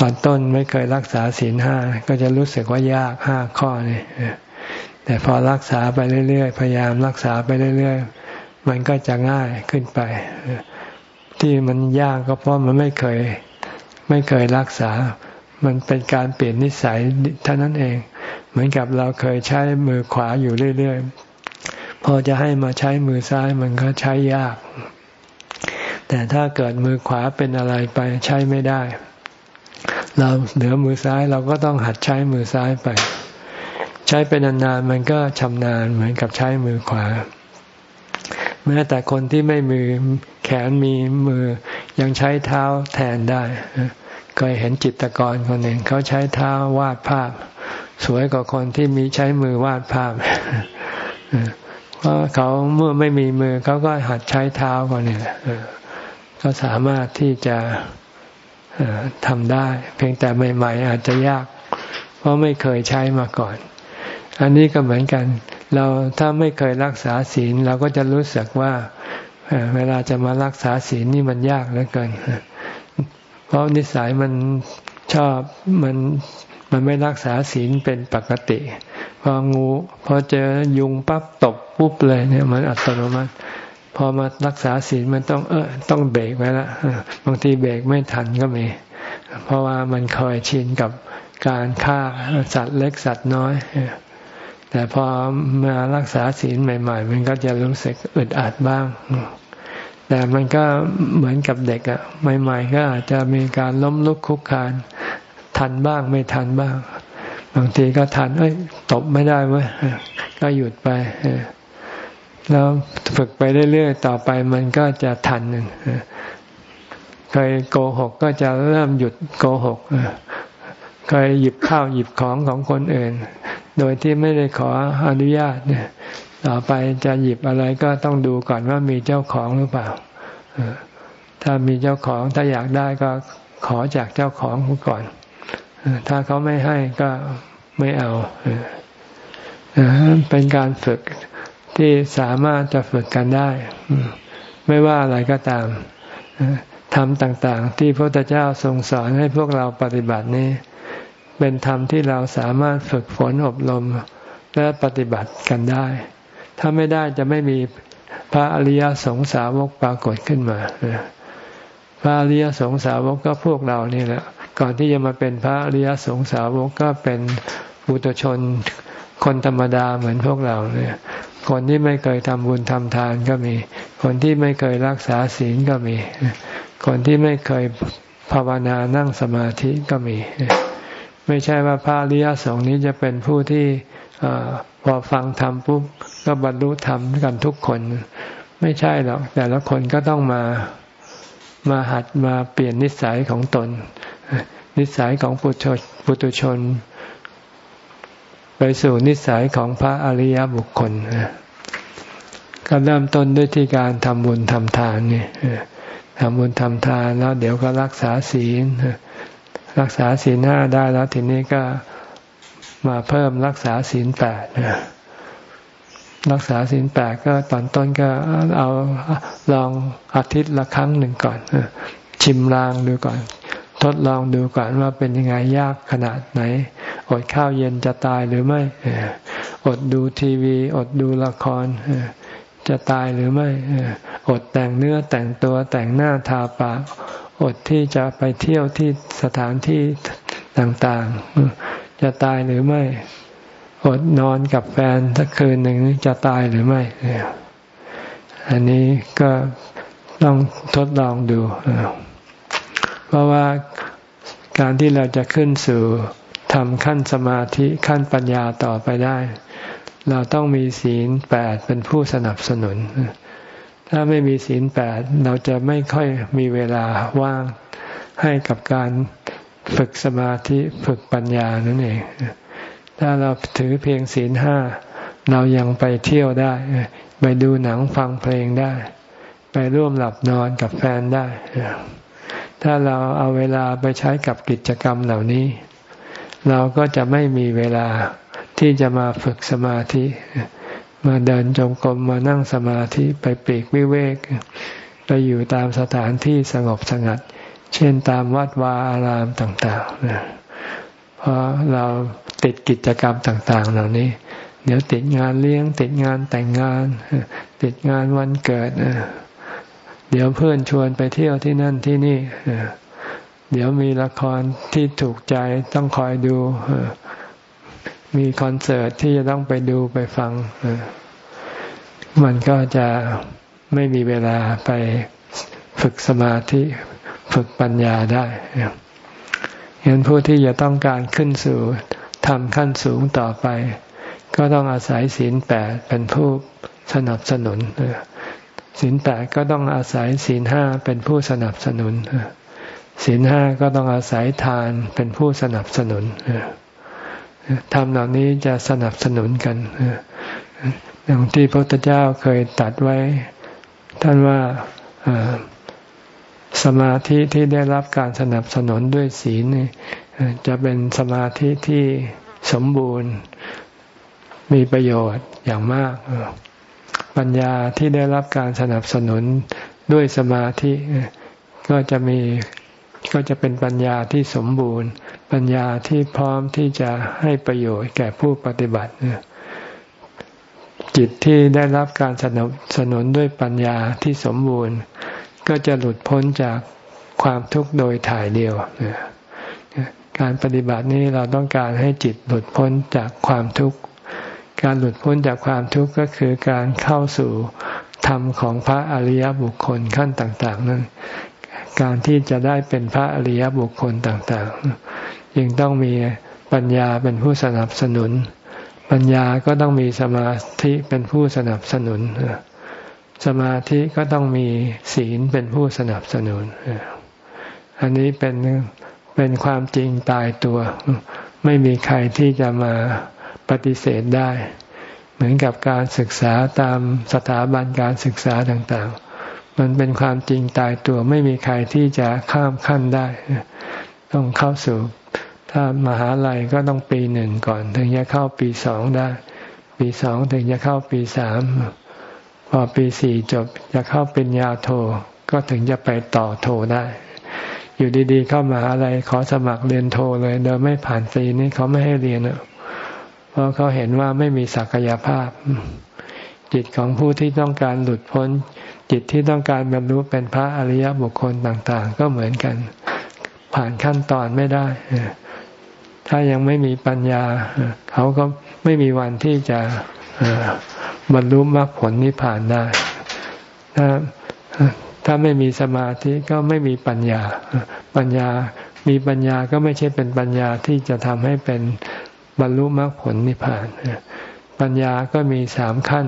ตอนต้นไม่เคยรักษาศีลห้าก็จะรู้สึกว่ายากห้าข้อนี่แต่พอรักษาไปเรื่อยๆ พยายามรักษาไปเรื่อยๆ มันก็จะง่ายขึ้นไป ที่มันยากก็เพราะมันไม่เคย ไม่เคยรักษา มันเป็นการเปลี่ยนนิสัยเท่านั้นเอง เหมือนกับเราเคยใช้มือขวาอยู่เรื่อยๆ พอจะให้มาใช้มือซ้ายมันก็ใช้ยาก แต่ถ้าเกิดมือขวาเป็นอะไรไปใช้ไม่ได้ เราเหลือมือซ้ายเราก็ต้องหัดใช้มือซ้ายไป ใช้ไปนานๆมันก็ชำนาญเหมือนกับใช้มือขวา แม้แต่คนที่ไม่มือแขนมีมือ ยังใช้เท้าแทนได้เคยเห็นจิตรกรคนหนึ่งเขาใช้เท้าวาดภาพ สวยกว่าคนที่มีใช้มือวาดภาพเพราะเขาเมื่อไม่มีมือเขาก็หัดใช้เท้าก่อนเนี่ยก็สามารถที่จะทำได้ เพียงแต่ใหม่ ๆ อาจจะยาก เพราะไม่เคยใช้มาก่อน อันนี้ก็เหมือนกัน เราถ้าไม่เคยรักษาศีลเราก็จะรู้สึกว่าเวลาจะมารักษาศีลนี่มันยากเหลือเกิน เพราะนิสัยมันชอบมันมันไม่รักษาศีลเป็นปกติ พองูพอเจอยุงปั๊บตบปุ๊บเลยเนี่ยมันอัตโนมัติ พอมารักษาศีลมันต้องเออต้องเบรกไว้ละบางทีเบรกไม่ทันก็มี เพราะว่ามันเคยชินกับการฆ่าสัตว์เล็กสัตว์น้อย แต่พอมารักษาศีลใหม่ ๆ มันก็จะรู้สึกอึดอัดบ้าง แต่มันก็เหมือนกับเด็กอะใหม่ ๆ ก็อาจจะมีการล้มลุกคุกคานทันบ้างไม่ทันบ้าง บางทีก็ทันเอ้ยตบไม่ได้เว้ยก็หยุดไปแล้วฝึกไปเรื่อยๆต่อไปมันก็จะทันเคยโกหกก็จะเริ่มหยุดโกหกเคยหยิบข้าวหยิบของของคนอื่น โดยที่ไม่ได้ขออนุญาตเนี่ยต่อไปจะหยิบอะไรก็ต้องดูก่อนว่ามีเจ้าของหรือเปล่า ถ้ามีเจ้าของถ้าอยากได้ก็ขอจากเจ้าของก่อน ถ้าเขาไม่ให้ก็ไม่เอา เป็นการฝึกที่สามารถจะฝึกกันได้ ไม่ว่าอะไรก็ตามธรรมต่างๆ ที่พระพุทธเจ้าทรงสอนให้พวกเราปฏิบัตินี้ เป็นธรรมที่เราสามารถฝึกฝนอบรมและปฏิบัติกันได้ ถ้าไม่ได้จะไม่มีพระอริยสงสาวกปรากฏขึ้นมา พระอริยสงสาวกก็พวกเรานี่แหละ ก่อนที่จะมาเป็นพระอริยสงสาวกก็เป็นบุตรชนคนธรรมดาเหมือนพวกเราเนี่ย คนที่ไม่เคยทำบุญทำทานก็มี คนที่ไม่เคยรักษาศีลก็มี คนที่ไม่เคยภาวนานั่งสมาธิก็มี ไม่ใช่ว่าพระอริยสงฆ์นี้จะเป็นผู้ที่พอฟังธรรมปุ๊บก็บรรลุธรรมกันทุกคน ไม่ใช่หรอก แต่ละคนก็ต้องมามาหัดมาเปลี่ยนนิสัยของตน นิสัยของปุถุชน ไปสู่นิสัยของพระอริยบุคคลก็เริ่มต้นด้วยที่การทำบุญทำทานนี่ทำบุญทำทานแล้วเดี๋ยวก็รักษาศีล รักษาศีลห้าได้แล้วทีนี้ก็มาเพิ่มรักษาศีลแปดรักษาศีลแปดก็ตอนต้นก็เอาลองอาทิตย์ละครั้งหนึ่งก่อนชิมลางดูก่อน ทดลองดูก่อนว่าเป็นยังไงยากขนาดไหน อดข้าวเย็นจะตายหรือไม่ อดดูทีวี อดดูละคร จะตายหรือไม่อดแต่งเนื้อแต่งตัวแต่งหน้าทาปากอดที่จะไปเที่ยวที่สถานที่ต่างๆ จะตายหรือไม่ อดนอนกับแฟนสักคืนหนึ่งจะตายหรือไม่ อันนี้ก็ต้องทดลองดู เพราะว่าการที่เราจะขึ้นสู่ทำขั้นสมาธิขั้นปัญญาต่อไปได้ เราต้องมีศีลแปดเป็นผู้สนับสนุน ถ้าไม่มีศีลแปดเราจะไม่ค่อยมีเวลาว่างให้กับการฝึกสมาธิฝึกปัญญานั่นเอง ถ้าเราถือเพียงศีลห้าเรายังไปเที่ยวได้ ไปดูหนังฟังเพลงได้ ไปร่วมหลับนอนกับแฟนได้ ถ้าเราเอาเวลาไปใช้กับกิจกรรมเหล่านี้ เราก็จะไม่มีเวลา ที่จะมาฝึกสมาธิ มาเดินจงกรมมานั่งสมาธิไปปีกวิเวก ไปอยู่ตามสถานที่สงบสงัด เช่นตามวัดวาอารามต่างๆเพราะเราติดกิจกรรมต่าง ๆ เหล่านี้ เดี๋ยวติดงานเลี้ยง ติดงานแต่งงาน ติดงานวันเกิดเดี๋ยวเพื่อนชวนไปเที่ยวที่นั่นที่นี่เดี๋ยวมีละครที่ถูกใจต้องคอยดู มีคอนเสิร์ตที่จะต้องไปดูไปฟัง มันก็จะไม่มีเวลาไปฝึกสมาธิฝึกปัญญาได้เห็นผู้ที่จะต้องการขึ้นสู่ทำขั้นสูงต่อไป ก็ต้องอาศัยศีลแปดเป็นผู้สนับสนุนศีลแปดก็ต้องอาศัยศีลห้าเป็นผู้สนับสนุนศีลห้าก็ต้องอาศัยทานเป็นผู้สนับสนุน ทำเหล่านี้จะสนับสนุนกันอย่างที่พระพุทธเจ้าเคยตัดไว้ ท่านว่าสมาธิที่ได้รับการสนับสนุนด้วยศีลจะเป็นสมาธิที่สมบูรณ์มีประโยชน์อย่างมาก ปัญญาที่ได้รับการสนับสนุนด้วยสมาธิก็จะมี ก็จะเป็นปัญญาที่สมบูรณ์ ปัญญาที่พร้อมที่จะให้ประโยชน์แก่ผู้ปฏิบัติจิตที่ได้รับการสนับสนุนด้วยปัญญาที่สมบูรณ์ ก็จะหลุดพ้นจากความทุกข์โดยถ่ายเดียว การปฏิบัตินี้เราต้องการให้จิตหลุดพ้นจากความทุกข์ การหลุดพ้นจากความทุกข์ก็คือการเข้าสู่ธรรมของพระอริยบุคคลขั้นต่าง ๆ นั้น การที่จะได้เป็นพระอริยบุคคลต่างๆยังต้องมีปัญญาเป็นผู้สนับสนุน ปัญญาก็ต้องมีสมาธิเป็นผู้สนับสนุน สมาธิก็ต้องมีศีลเป็นผู้สนับสนุน อันนี้เป็นเป็นความจริงตายตัว ไม่มีใครที่จะมาปฏิเสธได้ เหมือนกับการศึกษาตามสถาบันการศึกษาต่างๆ มันเป็นความจริงตายตัวไม่มีใครที่จะข้ามขั้นได้ ต้องเข้าสู่ ถ้ามหาลัยก็ต้องปีหนึ่งก่อน ถึงจะเข้าปีสองได้ ปีสองถึงจะเข้าปีสามพอปีสี่จบจะเข้าเป็นญาโท ก็ถึงจะไปต่อโทได้ อยู่ดีๆ เข้ามหาลัยขอสมัครเรียนโทเลยโดยไม่ผ่านฟรีนี่เขาไม่ให้เรียนอะเพราะเขาเห็นว่าไม่มีศักยภาพ จิตของผู้ที่ต้องการหลุดพ้น จิตที่ต้องการบรรลุเป็นพระอริยบุคคลต่างๆ ก็เหมือนกัน ผ่านขั้นตอนไม่ได้ ถ้ายังไม่มีปัญญา เขาก็ไม่มีวันที่จะบรรลุมรรคผลนิพพานได้ ถ้าถ้าไม่มีสมาธิก็ไม่มีปัญญา ปัญญามีปัญญาก็ไม่ใช่เป็นปัญญาที่จะทำให้เป็นบรรลุมรรคผลนิพพาน ปัญญาก็มีสามขั้น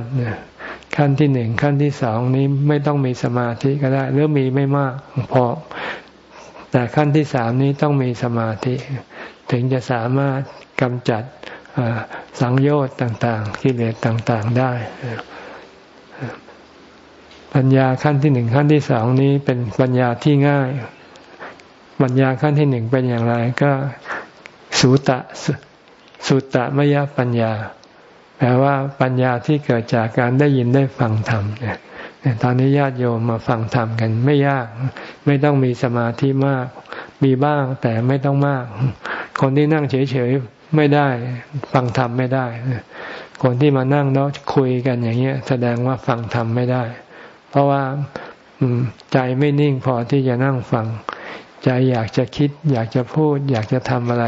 ขั้นที่หนึ่งขั้นที่สองนี้ไม่ต้องมีสมาธิก็ได้หรือมีไม่มากพอ แต่ขั้นที่สามนี้ต้องมีสมาธิ ถึงจะสามารถกำจัดสังโยชน์ต่างๆกิเลสต่างๆได้ปัญญาขั้นที่หนึ่งขั้นที่สองนี้เป็นปัญญาที่ง่าย ปัญญาขั้นที่หนึ่งเป็นอย่างไรก็สูตะสุตตมยปัญญา แปลว่าปัญญาที่เกิดจากการได้ยินได้ฟังธรรมเนี่ยตอนนี้ญาติโยมมาฟังธรรมกันไม่ยาก ไม่ต้องมีสมาธิมาก มีบ้างแต่ไม่ต้องมาก คนที่นั่งเฉยๆไม่ได้ฟังธรรมไม่ได้ คนที่มานั่งแล้วคุยกันอย่างเงี้ย แสดงว่าฟังธรรมไม่ได้ เพราะว่าใจไม่นิ่งพอที่จะนั่งฟัง ใจอยากจะคิด อยากจะพูด อยากจะทำอะไร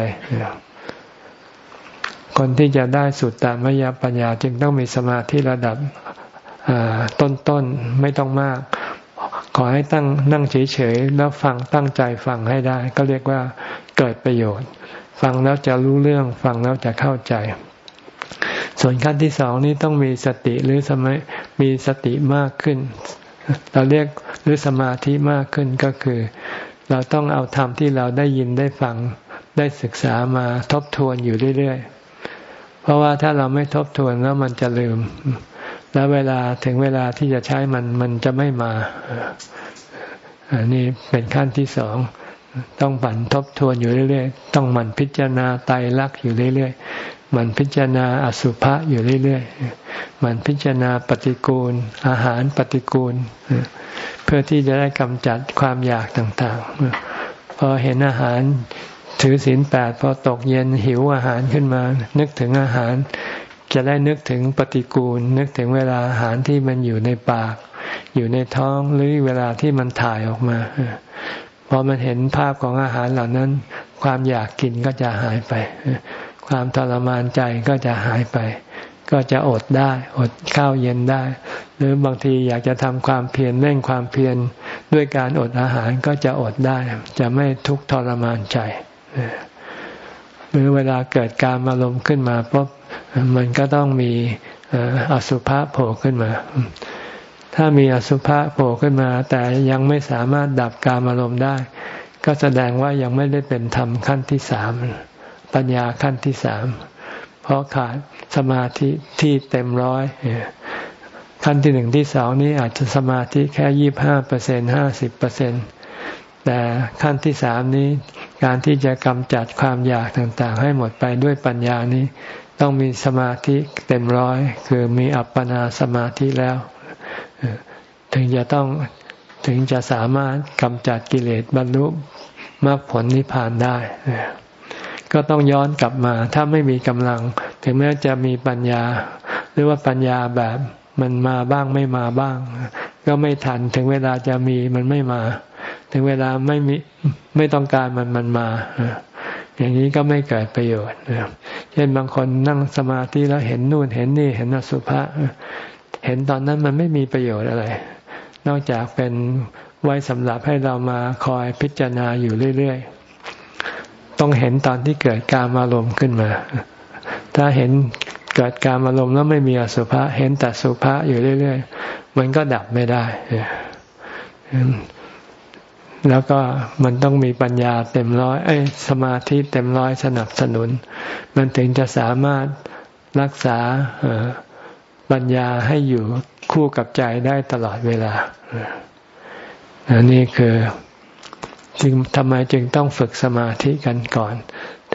คนที่จะได้สุดตามยปัญญาจึงต้องมีสมาธิระดับต้นๆไม่ต้องมาก ขอให้ตั้งนั่งเฉยๆแล้วฟังตั้งใจฟังให้ได้ ก็เรียกว่าเกิดประโยชน์ ฟังแล้วจะรู้เรื่องฟังแล้วจะเข้าใจ ส่วนขั้นที่สองนี้ต้องมีสติหรือสมัยมีสติมากขึ้น เราเรียกหรือสมาธิมากขึ้นก็คือ เราต้องเอาธรรมที่เราได้ยินได้ฟังได้ศึกษามาทบทวนอยู่เรื่อยๆ ราะว่าถ้าเราไม่ทบทวนแล้วมันจะลืม แล้วเวลาถึงเวลาที่จะใช้มันมันจะไม่มาอันนี้เป็นขั้นที่สองต้องปั่นทบทวนอยู่เรื่อยๆ ต้องมันพิจารณาไตรลักษณ์อยู่เรื่อยๆมันพิจารณาอสุภะอยู่เรื่อยๆมันพิจารณาปฏิกูล อาหารปฏิกูล เพื่อที่จะได้กำจัดความอยากต่างๆ พอเห็นอาหาร ถือศีลแปดพอตกเย็นหิวอาหารขึ้นมา นึกถึงอาหาร จะได้นึกถึงปฏิกูล นึกถึงเวลาอาหารที่มันอยู่ในปาก อยู่ในท้องหรือเวลาที่มันถ่ายออกมาพอมันเห็นภาพของอาหารเหล่านั้น ความอยากกินก็จะหายไป ความทรมานใจก็จะหายไป ก็จะอดได้อดข้าวเย็นได้ หรือบางทีอยากจะทำความเพียรเร่งความเพียรด้วยการอดอาหารก็จะอดได้ จะไม่ทุกข์ทรมานใจ หรือเวลาเกิดการอารมณ์ขึ้นมาปุ๊บมันก็ต้องมีอสุภะโผล่ขึ้นมา ถ้ามีอสุภะโผล่ขึ้นมา แต่ยังไม่สามารถดับการอารมณ์ได้ ก็แสดงว่ายังไม่ได้เป็นธรรมขั้นที่สามปัญญาขั้นที่สามเพราะขาดสมาธิที่เต็มร้อยขั้นที่หนึ่งที่สองนี้อาจจะสมาธิแค่ยี่บห้าเปอร์เซ็นห้าสิบเปอร์เซ็นแต่ขั้นที่สามนี้ การที่จะกำจัดความอยากต่างๆ ให้หมดไปด้วยปัญญานี้ ต้องมีสมาธิเต็มร้อย คือมีอัปปนาสมาธิแล้ว ถึงจะต้องถึงจะสามารถกำจัดกิเลสบรรลุมรรคผลนิพพานได้ ก็ต้องย้อนกลับมา ถ้าไม่มีกำลัง ถึงแม้จะมีปัญญา หรือว่าปัญญาแบบมันมาบ้างไม่มาบ้าง ก็ไม่ทันถึงเวลาจะมีมันไม่มา ถึงเวลาไม่มีไม่ต้องการมันมันมา อย่างนี้ก็ไม่เกิดประโยชน์เช่นบางคนนั่งสมาธิแล้วเห็นนู่นเห็นนี่เห็นอสุภะเห็นตอนนั้นมันไม่มีประโยชน์อะไร นอกจากเป็นไว้สำหรับให้เรามาคอยพิจารณาอยู่เรื่อยๆ ต้องเห็นตอนที่เกิดการอารมณ์ขึ้นมา ถ้าเห็นเกิดการอารมณ์แล้วไม่มีอสุภะเห็นแต่สุภะอยู่เรื่อย ๆ มันก็ดับไม่ได้ แล้วก็มันต้องมีปัญญาเต็มร้อยเอ้ยสมาธิเต็มร้อยสนับสนุน มันถึงจะสามารถรักษาปัญญาให้อยู่คู่กับใจได้ตลอดเวลาอันนี้คือจึงทำไมจึงต้องฝึกสมาธิกันก่อน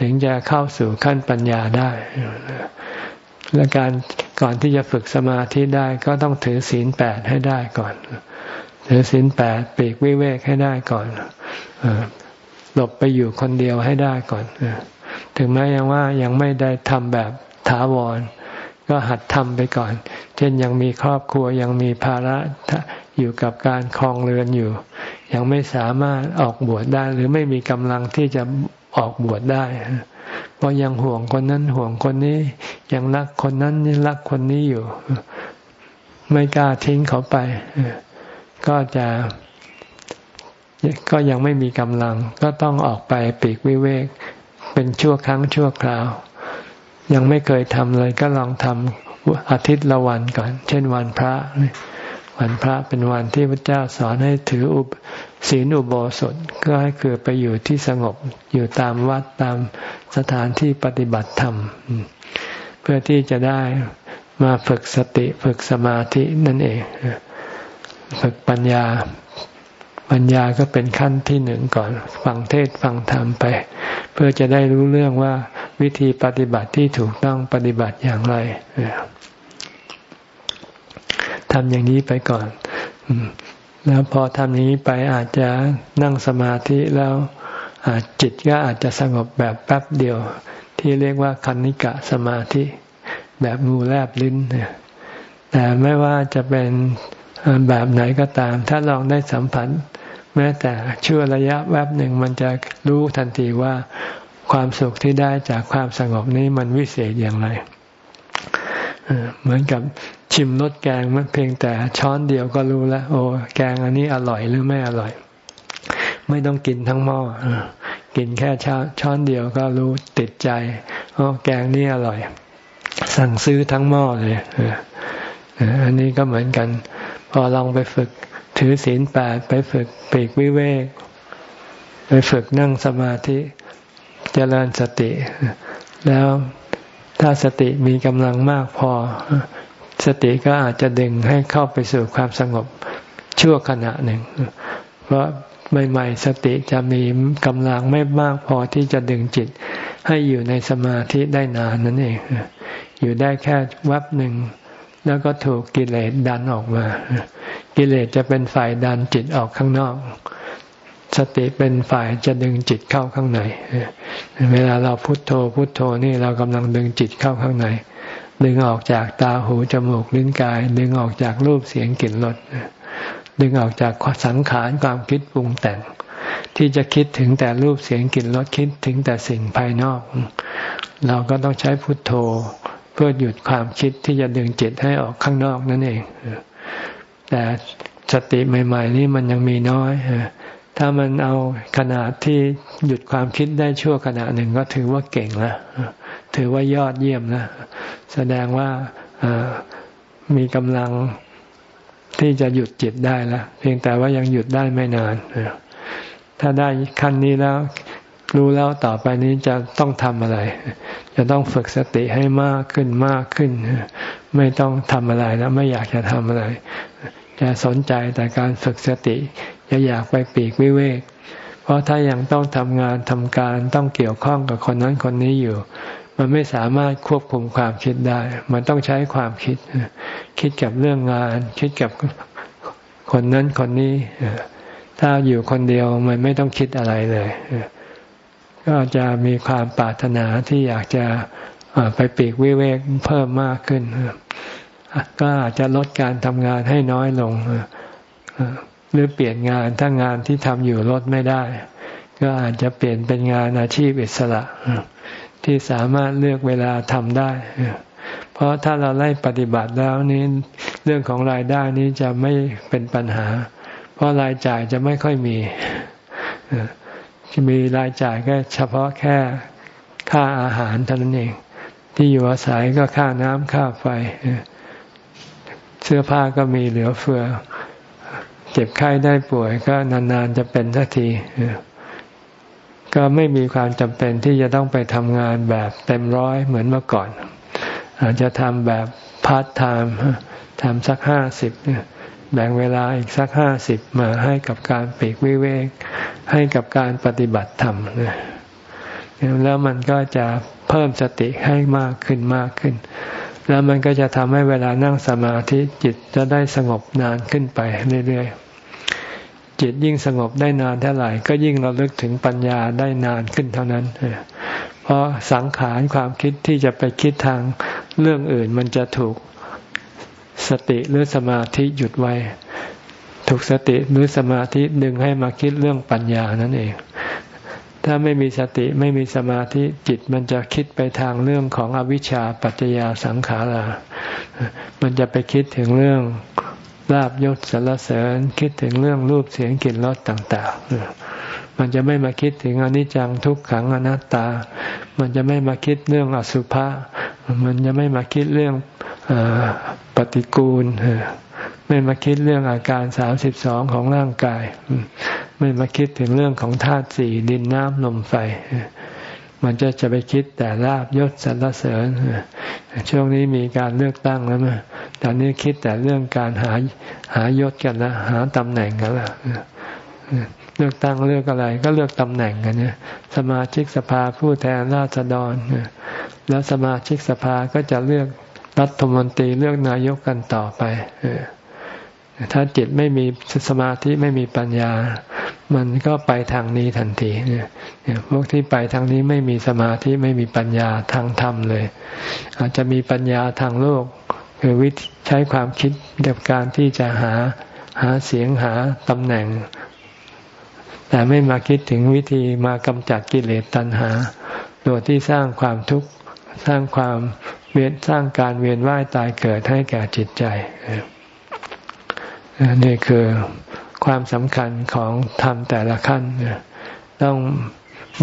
ถึงจะเข้าสู่ขั้นปัญญาได้และการก่อนที่จะฝึกสมาธิได้ก็ต้องถือศีลแปดให้ได้ก่อน ถือศีลแปดปีกวิเวกให้ได้ก่อนหลบไปอยู่คนเดียวให้ได้ก่อนถึงแม้ยังว่ายังไม่ได้ทำแบบถาวร ก็หัดทำไปก่อน เช่นยังมีครอบครัวยังมีภาระอยู่กับการคลองเรือนอยู่ ยังไม่สามารถออกบวชได้ หรือไม่มีกำลังที่จะออกบวชได้เพราะยังห่วงคนนั้นห่วงคนนี้ ยังรักคนนั้นยังรักคนนี้อยู่ ไม่กล้าทิ้งเขาไป ก็จะก็ยังไม่มีกำลัง ก็ต้องออกไปปีกวิเวก เป็นชั่วครั้งชั่วคราว ยังไม่เคยทำเลยก็ลองทำอาทิตย์ละวันก่อน เช่นวันพระ วันพระเป็นวันที่พระเจ้าสอนให้ถืออุบศีลอุโบสถก็ให้คือไปอยู่ที่สงบอยู่ตามวัดตามสถานที่ปฏิบัติธรรม เพื่อที่จะได้มาฝึกสติฝึกสมาธินั่นเอง ฝึกปัญญา ปัญญาก็เป็นขั้นที่หนึ่งก่อน ฟังเทศฟังธรรมไป เพื่อจะได้รู้เรื่องว่าวิธีปฏิบัติที่ถูกต้องปฏิบัติอย่างไรทำอย่างนี้ไปก่อน แล้วพอทำนี้ไปอาจจะนั่งสมาธิแล้วจิตก็อาจจะสงบแบบแป๊บเดียว ที่เรียกว่าคันนิกะสมาธิ แบบงูแลบลิ้นแต่ไม่ว่าจะเป็น แบบไหนก็ตาม ถ้าลองได้สัมผัส แม้แต่ชั่วระยะแวบหนึ่งมันจะรู้ทันทีว่าความสุขที่ได้จากความสงบนี้มันวิเศษอย่างไรเหมือนกับชิมรสแกงมันเพียงแต่ช้อนเดียวก็รู้แล้ว โอ้แกงอันนี้อร่อยหรือไม่อร่อย ไม่ต้องกินทั้งหม้อกินแค่ช้อนช้อนเดียวก็รู้ติดใจโอ้แกงนี่อร่อย สั่งซื้อทั้งหม้อเลยอันนี้ก็เหมือนกัน พอลองไปฝึกถือศีลแปดไปฝึกปีกวิเวก ไปฝึกนั่งสมาธิเจริญสติ แล้วถ้าสติมีกำลังมากพอ สติก็อาจจะดึงให้เข้าไปสู่ความสงบชั่วขณะหนึ่ง เพราะใหม่ๆสติจะมีกำลังไม่มากพอที่จะดึงจิต ให้อยู่ในสมาธิได้นานนั่นเอง อยู่ได้แค่วับหนึ่ง แล้วก็ถูกกิเลสดันออกมา กิเลสจะเป็นฝ่ายดันจิตออกข้างนอก สติเป็นฝ่ายจะดึงจิตเข้าข้างใน เวลาเราพุโทโธพุโทโธนี่เรากำลังดึงจิตเข้าข้างใน ดึงออกจากตาหูจมูกลิ้นกาย ดึงออกจากรูปเสียงกลิ่นรสดึงออกจากสังขารความคิดปรุงแต่ง ที่จะคิดถึงแต่รูปเสียงกลิ่นรสคิดถึงแต่สิ่งภายนอก เราก็ต้องใช้พุทโธ เพื่อหยุดความคิดที่จะดึงจิตให้ออกข้างนอกนั่นเองแต่สติใหม่ ๆ นี่มันยังมีน้อยถ้ามันเอาขนาดที่หยุดความคิดได้ชั่วขณะหนึ่งก็ถือว่าเก่งแล้วถือว่ายอดเยี่ยมแล้วแสดงว่ามีกำลังที่จะหยุดจิตได้แล้วเพียงแต่ว่ายังหยุดได้ไม่นานถ้าได้ขั้นนี้แล้ว รู้แล้วต่อไปนี้จะต้องทำอะไร จะต้องฝึกสติให้มากขึ้นมากขึ้น ไม่ต้องทำอะไรแล้วไม่อยากจะทำอะไร จะสนใจแต่การฝึกสติจะอยากไปปีกวิเวก เพราะถ้ายังต้องทำงานทำการต้องเกี่ยวข้องกับคนนั้นคนนี้อยู่ มันไม่สามารถควบคุมความคิดได้ มันต้องใช้ความคิด คิดกับเรื่องงาน คิดกับคนนั้นคนนี้ถ้าอยู่คนเดียวมันไม่ต้องคิดอะไรเลย ก็จะมีความปรารถนาที่อยากจะไปปีกวิเวกเพิ่มมากขึ้น ก็อาจจะลดการทำงานให้น้อยลง หรือเปลี่ยนงานถ้างานที่ทำอยู่ลดไม่ได้ ก็อาจจะเปลี่ยนเป็นงานอาชีพอิสระ ที่สามารถเลือกเวลาทำได้ เพราะถ้าเราไล่ปฏิบัติแล้วนี้เรื่องของรายได้นี้จะไม่เป็นปัญหา เพราะรายจ่ายจะไม่ค่อยมี มีรายจ่ายก็เฉพาะแค่ค่าอาหารเท่านั้นเอง ที่อยู่อาศัยก็ค่าน้ำค่าไฟ เสื้อผ้าก็มีเหลือเฟือ เจ็บไข้ได้ป่วยก็นานๆจะเป็นสักทีก็ไม่มีความจำเป็นที่จะต้องไปทำงานแบบเต็มร้อยเหมือนเมื่อก่อน อาจจะทำแบบพาร์ทไทม์ทำสักห้าสิบเนี่ย แบ่งเวลาอีกสักห้าสิบมาให้กับการปลีกวิเวก ให้กับการปฏิบัติธรรมนะแล้วมันก็จะเพิ่มสติให้มากขึ้นมากขึ้น แล้วมันก็จะทำให้เวลานั่งสมาธิจิตจะได้สงบนานขึ้นไปเรื่อยๆ จิตยิ่งสงบได้นานเท่าไหร่ ก็ยิ่งเราลึกถึงปัญญาได้นานขึ้นเท่านั้น เพราะสังขารความคิดที่จะไปคิดทางเรื่องอื่นมันจะถูก สติหรือสมาธิหยุดไว้ ถูกสติหรือสมาธิดึงให้มาคิดเรื่องปัญญานั่นเอง ถ้าไม่มีสติไม่มีสมาธิจิตมันจะคิดไปทางเรื่องของอวิชชาปัจจยาสังขารา มันจะไปคิดถึงเรื่องลาบยศสรรเสริญคิดถึงเรื่องรูปเสียงกลิ่นรสต่าง ๆ มันจะไม่มาคิดถึงอนิจจังทุกขังอนัตตา มันจะไม่มาคิดเรื่องอสุภะมันจะไม่มาคิดเรื่อง ปฏิกูลไม่มาคิดเรื่องอาการสามสิบสองของร่างกาย ไม่มาคิดถึงเรื่องของธาตุสี่ดินน้ำลมไฟ มันจะจะไปคิดแต่ลาบยศสรรเสริญ ช่วงนี้มีการเลือกตั้งแล้วมั้ยตอนนี้คิดแต่เรื่องการหาหายศกันละหาตำแหน่งกันละเลือกตั้งเลือกอะไรก็เลือกตำแหน่งกันเนี่ยสมาชิกสภาผู้แทนราษฎรแล้วสมาชิกสภาก็จะเลือก รัฐมนตรีเลือกนายกกันต่อไปถ้าจิตไม่มีสมาธิไม่มีปัญญา มันก็ไปทางนี้ทันทีเนี่ยพวกที่ไปทางนี้ไม่มีสมาธิไม่มีปัญญาทางธรรมเลย อาจจะมีปัญญาทางโลก คือวิธีใช้ความคิดในการที่จะหาหาเสียงหาตำแหน่ง แต่ไม่มาคิดถึงวิธีมากำจัดกิเลสตัณหา ตัวที่สร้างความทุกข์สร้างความ เวียนสร้างการเวียนว่ายตายเกิดให้แก่จิตใจนี่คือความสำคัญของธรรมแต่ละขั้นต้อง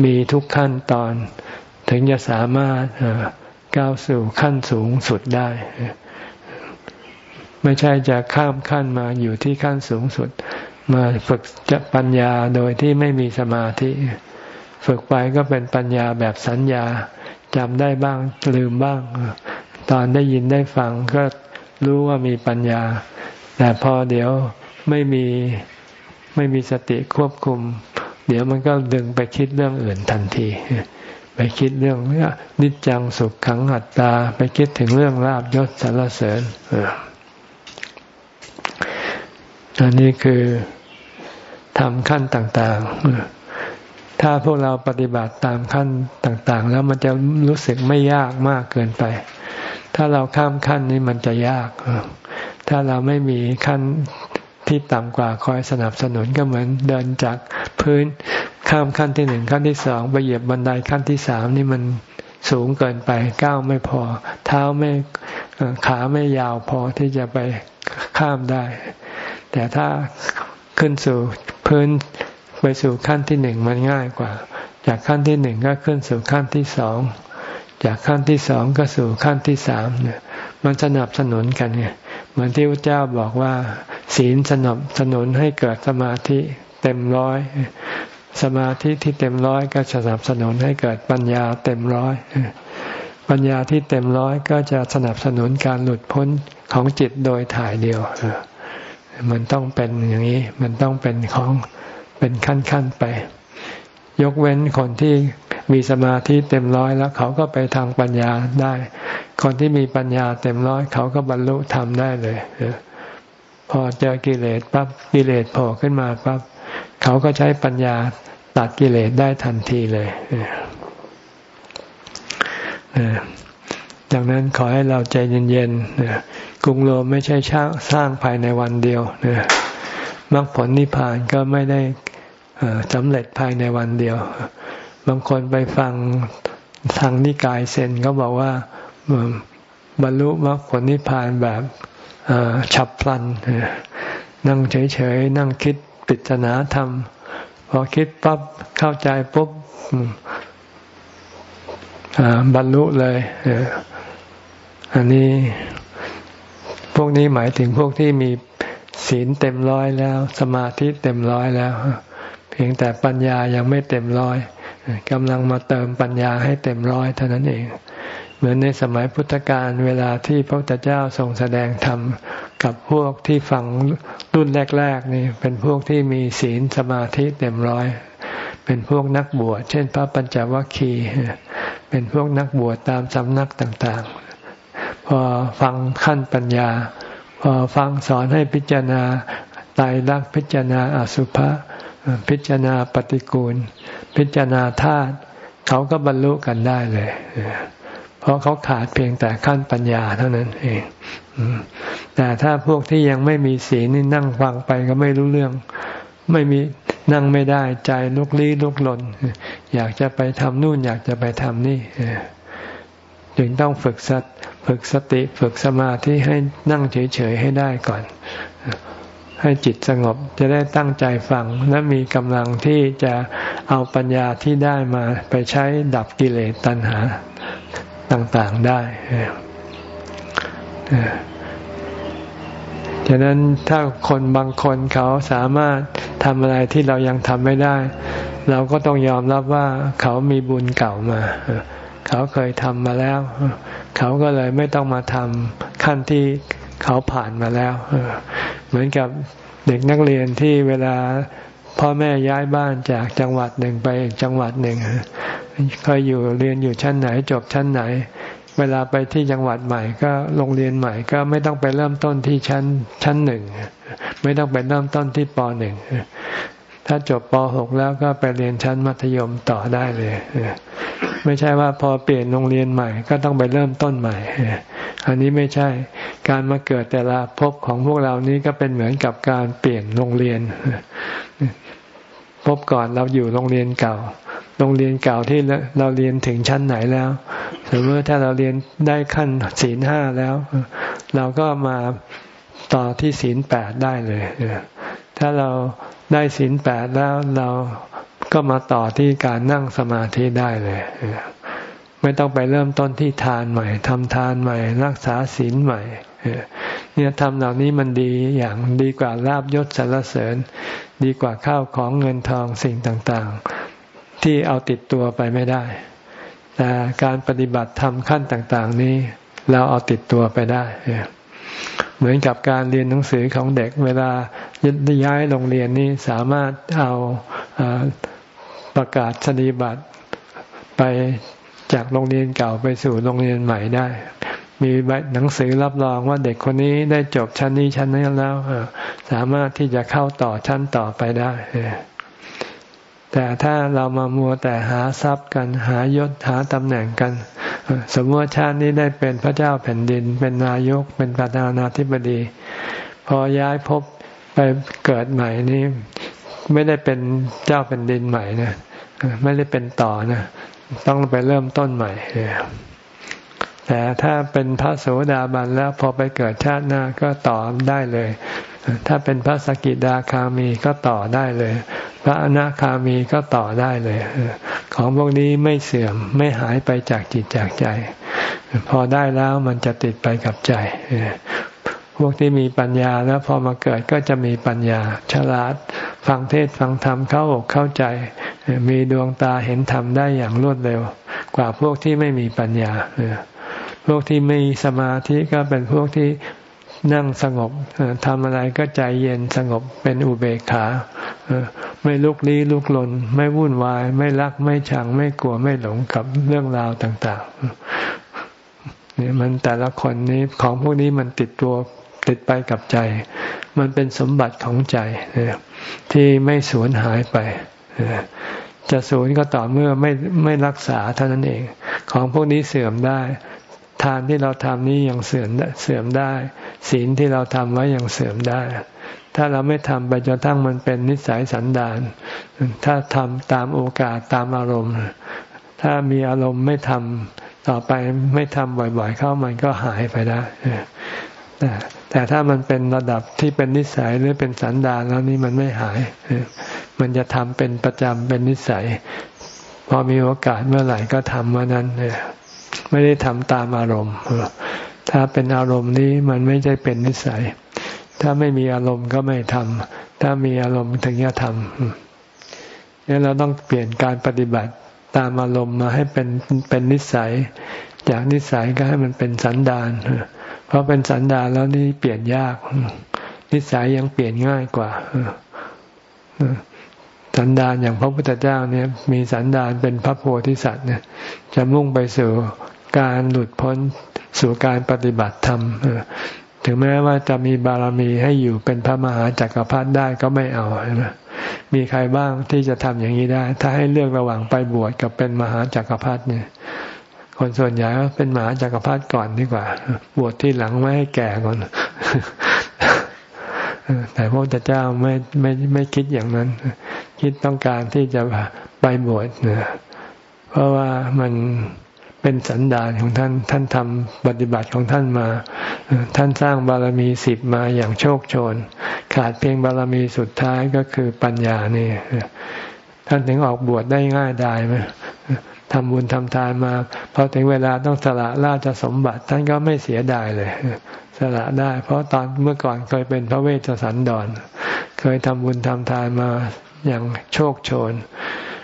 มีทุกขั้นตอน ถึงจะสามารถก้าวสู่ขั้นสูงสุดได้ ไม่ใช่จะข้ามขั้นมาอยู่ที่ขั้นสูงสุด มาฝึกจะปัญญาโดยที่ไม่มีสมาธิ ฝึกไปก็เป็นปัญญาแบบสัญญา จำได้บ้างลืมบ้าง ตอนได้ยินได้ฟังก็รู้ว่ามีปัญญา แต่พอเดี๋ยวไม่มีไม่มีสติควบคุม เดี๋ยวมันก็ดึงไปคิดเรื่องอื่นทันที ไปคิดเรื่องนิจจังสุขขังอัตตา ไปคิดถึงเรื่องลาบยศสารเสริญอันนี้คือทำขั้นต่าง ๆ ถ้าพวกเราปฏิบัติตามขั้นต่างๆ แล้วมันจะรู้สึกไม่ยากมากเกินไป ถ้าเราข้ามขั้นนี้มันจะยาก ถ้าเราไม่มีขั้นที่ต่ำกว่าคอยสนับสนุนก็เหมือนเดินจากพื้นข้ามขั้นที่หนึ่งขั้นที่สองไปเหยียบบันไดขั้นที่สามนี่มันสูงเกินไปก้าวไม่พอ เท้าไม่ขาไม่ยาวพอที่จะไปข้ามได้ แต่ถ้าขึ้นสู่พื้น ไปสู่ขั้นที่หนึ่งมันง่ายกว่า จากขั้นที่หนึ่งก็ขึ้นสู่ขั้นที่สองจากขั้นที่สองก็สู่ขั้นที่สามเนี่ยมันสนับสนุนกันไงเหมือนที่พระเจ้าบอกว่า ศีลสนับสนุนให้เกิดสมาธิเต็มร้อย สมาธิที่เต็มร้อยก็สนับสนุนให้เกิดปัญญาเต็มร้อยปัญญาที่เต็มร้อยก็จะสนับสนุนการหลุดพ้นของจิตโดยถ่ายเดียว มันต้องเป็นอย่างนี้ มันต้องเป็นของ เป็นขั้นๆไป ยกเว้นคนที่มีสมาธิเต็มร้อยแล้วเขาก็ไปทางปัญญาได้ คนที่มีปัญญาเต็มร้อยเขาก็บรรลุธรรมได้เลยพอเจอกิเลสปั๊บกิเลสโผล่ขึ้นมาปั๊บเขาก็ใช้ปัญญาตัดกิเลสได้ทันทีเลยดังนั้นขอให้เราใจเย็นๆกรุงโรมไม่ใช่สร้างภายในวันเดียว มรรคผลนิพพานก็ไม่ได้สำเร็จภายในวันเดียว บางคนไปฟังทางนิกายเซนก็บอกว่าบรรลุมรรคผลนิพพานแบบฉับพลัน นั่งเฉยๆ นั่งคิดปิจนาธรรม พอคิดปั๊บเข้าใจปุ๊บบรรลุเลย อันนี้พวกนี้หมายถึงพวกที่มี ศีลเต็มร้อยแล้ว สมาธิเต็มร้อยแล้ว เพียงแต่ปัญญายังไม่เต็มร้อยกำลังมาเติมปัญญาให้เต็มร้อยเท่านั้นเอง เหมือนในสมัยพุทธกาลเวลาที่พระพุทธเจ้าทรงแสดงธรรมกับพวกที่ฟังรุ่นแรก ๆ นี่เป็นพวกที่มีศีลสมาธิเต็มร้อย เป็นพวกนักบวชเช่น พระปัญจวัคคีย์เป็นพวกนักบวชตามสำนักต่างๆ พอฟังขั้นปัญญา พอฟังสอนให้พิจารณาตายรักพิจารณาอสุภะพิจารณาปฏิกูล พิจารณาธาตุเขาก็บรรลุกันได้เลย เพราะเขาขาดเพียงแต่ขั้นปัญญาเท่านั้นเองแต่ถ้าพวกที่ยังไม่มีศีลนี่นั่งฟังไปก็ไม่รู้เรื่อง ไม่มีนั่งไม่ได้ใจลุกลี้ลุกลน อยากจะไปทำนู่นอยากจะไปทำนี่ จึงต้องฝึกสตฝึกสติฝึกสมาธิให้นั่งเฉยๆให้ได้ก่อน ให้จิตสงบจะได้ตั้งใจฟังและมีกำลังที่จะเอาปัญญาที่ได้มาไปใช้ดับกิเลสตัณหาต่างๆได้ฉะนั้นถ้าคนบางคนเขาสามารถทำอะไรที่เรายังทำไม่ได้ เราก็ต้องยอมรับว่าเขามีบุญเก่ามา เขาเคยทำมาแล้ว เขาก็เลยไม่ต้องมาทำขั้นที่เขาผ่านมาแล้ว เหมือนกับเด็กนักเรียนที่เวลาพ่อแม่ย้ายบ้านจากจังหวัดหนึ่งไปอีกจังหวัดหนึ่งเคยอยู่เรียนอยู่ชั้นไหนจบชั้นไหน เวลาไปที่จังหวัดใหม่ ก็โรงเรียนใหม่ ก็ไม่ต้องไปเริ่มต้นที่ชั้นชั้นหนึ่งไม่ต้องไปเริ่มต้นที่ปหนึ่ง ถ้าจบปหกแล้วก็ไปเรียนชั้นมัธยมต่อได้เลย ไม่ใช่ว่าพอเปลี่ยนโรงเรียนใหม่ก็ต้องไปเริ่มต้นใหม่ อันนี้ไม่ใช่ การมาเกิดแต่ละภพของพวกเรานี้ก็เป็นเหมือนกับการเปลี่ยนโรงเรียนพบก่อนเราอยู่โรงเรียนเก่า โรงเรียนเก่าที่เราเรียนถึงชั้นไหนแล้ว สมมติถ้าเราเรียนได้ขั้นศีลห้าแล้ว เราก็มาต่อที่ศีลแปดได้เลย ถ้าเรา ได้ศีลแปดแล้วเราก็มาต่อที่การนั่งสมาธิได้เลยไม่ต้องไปเริ่มต้นที่ทานใหม่ทำทานใหม่ รักษาศีลใหม่เนี่ยทำเหล่านี้มันดีอย่างดีกว่าลาบยศสรรเสริญ ดีกว่าข้าวของเงินทองสิ่งต่างๆ ที่เอาติดตัวไปไม่ได้ แต่การปฏิบัติธรรมขั้นต่าง ๆ นี้ เราเอาติดตัวไปได้ เหมือนกับการเรียนหนังสือของเด็ก เวลาย้ายโรงเรียนนี้สามารถเอาประกาศนีบัตรไปจากโรงเรียนเก่าไปสู่โรงเรียนใหม่ได้ มีใบหนังสือรับรองว่าเด็กคนนี้ได้จบชั้นนี้ชั้นนี้แล้วสามารถที่จะเข้าต่อชั้นต่อไปได้แต่ถ้าเรามามัวแต่หาทรัพย์กันหายศหาตำแหน่งกัน สมมติชาตินี้ได้เป็นพระเจ้าแผ่นดิน เป็นนายกเป็นประธานาธิบดี พอย้ายพบไปเกิดใหม่นี้ไม่ได้เป็นเจ้าแผ่นดินใหม่นะไม่ได้เป็นต่อนะต้องไปเริ่มต้นใหม่แต่ถ้าเป็นพระโสดาบันแล้วพอไปเกิดชาติหน้าก็ต่อได้เลย ถ้าเป็นพระสกิดาคามีก็ต่อได้เลย พระอนาคามีก็ต่อได้เลย ของพวกนี้ไม่เสื่อมไม่หายไปจากจิตจากใจ พอได้แล้วมันจะติดไปกับใจพวกที่มีปัญญาแล้วพอมาเกิดก็จะมีปัญญา ฉลาดฟังเทศฟังธรรมเข้าอกเข้าใจ มีดวงตาเห็นธรรมได้อย่างรวดเร็ว กว่าพวกที่ไม่มีปัญญาพวกที่ไม่มีสมาธิก็เป็นพวกที่ นั่งสงบทำอะไรก็ใจเย็นสงบเป็นอุเบกขาไม่ลุกลี้ลุกลน ไม่วุ่นวาย ไม่รักไม่ชัง ไม่กลัวไม่หลงกับเรื่องราวต่างๆเนี่ยมันแต่ละคนนี้ของพวกนี้มันติดตัวติดไปกับใจ มันเป็นสมบัติของใจที่ไม่สูญหายไปจะสูญก็ต่อเมื่อไม่ไม่รักษาเท่านั้นเอง ของพวกนี้เสื่อมได้ ทานที่เราทำนี้ยังเสื่อมเสื่อมได้ ศีลที่เราทำไว้ยังเสื่อมได้ ถ้าเราไม่ทำไปจนทั้งมันเป็นนิสัยสันดาน ถ้าทำตามโอกาสตามอารมณ์ ถ้ามีอารมณ์ไม่ทำต่อไปไม่ทำบ่อยๆ เข้ามันก็หายไปได้แต่ถ้ามันเป็นระดับที่เป็นนิสัยหรือเป็นสันดานแล้วนี่มันไม่หาย มันจะทำเป็นประจำเป็นนิสัย พอมีโอกาสเมื่อไหร่ก็ทำเมื่อนั้น ไม่ได้ทำตามอารมณ์ ถ้าเป็นอารมณ์นี้มันไม่ใช่เป็นนิสัย ถ้าไม่มีอารมณ์ก็ไม่ทำถ้ามีอารมณ์ถึงจะทำนี่เราต้องเปลี่ยนการปฏิบัติตามอารมณ์มาให้เป็นเป็นนิสัย จากนิสัยก็ให้มันเป็นสันดานเพราะเป็นสันดานแล้วนี่เปลี่ยนยาก นิสัยยังเปลี่ยนง่ายกว่าสันดานอย่างพระพุทธเจ้าเนี่ยมีสันดานเป็นพระโพธิสัตว์เนี่ยจะมุ่งไปสู่ การหลุดพ้นสู่การปฏิบัติธรรมถึงแม้ว่าจะมีบารมีให้อยู่เป็นพระมหาจักรพรรดิได้ก็ไม่เอาใช่ไหมมีใครบ้างที่จะทำอย่างนี้ได้ ถ้าให้เลือกระหว่างไปบวชกับเป็นมหาจักรพรรดิเนี่ย คนส่วนใหญ่ก็เป็นมหาจักรพรรดิก่อนดีกว่า บวชที่หลังไม่ให้แก่ก่อน แต่พระพุทธเจ้าไม่ไม่ไม่คิดอย่างนั้น คิดต้องการที่จะไปบวชเนะเพราะว่ามัน เป็นสันดานของท่าน ท่านทำปฏิบัติของท่านมา ท่านสร้างบารมีสิบมาอย่างโชคโชน ขาดเพียงบารมีสุดท้ายก็คือปัญญานี่ ท่านถึงออกบวชได้ง่ายได้ไหมทำบุญทำทานมาพอถึงเวลาต้องสละราชสมบัติ ท่านก็ไม่เสียดายเลย สละได้ เพราะตอนเมื่อก่อนเคยเป็นพระเวชสันดร เคยทำบุญทำทานมาอย่างโชคโชน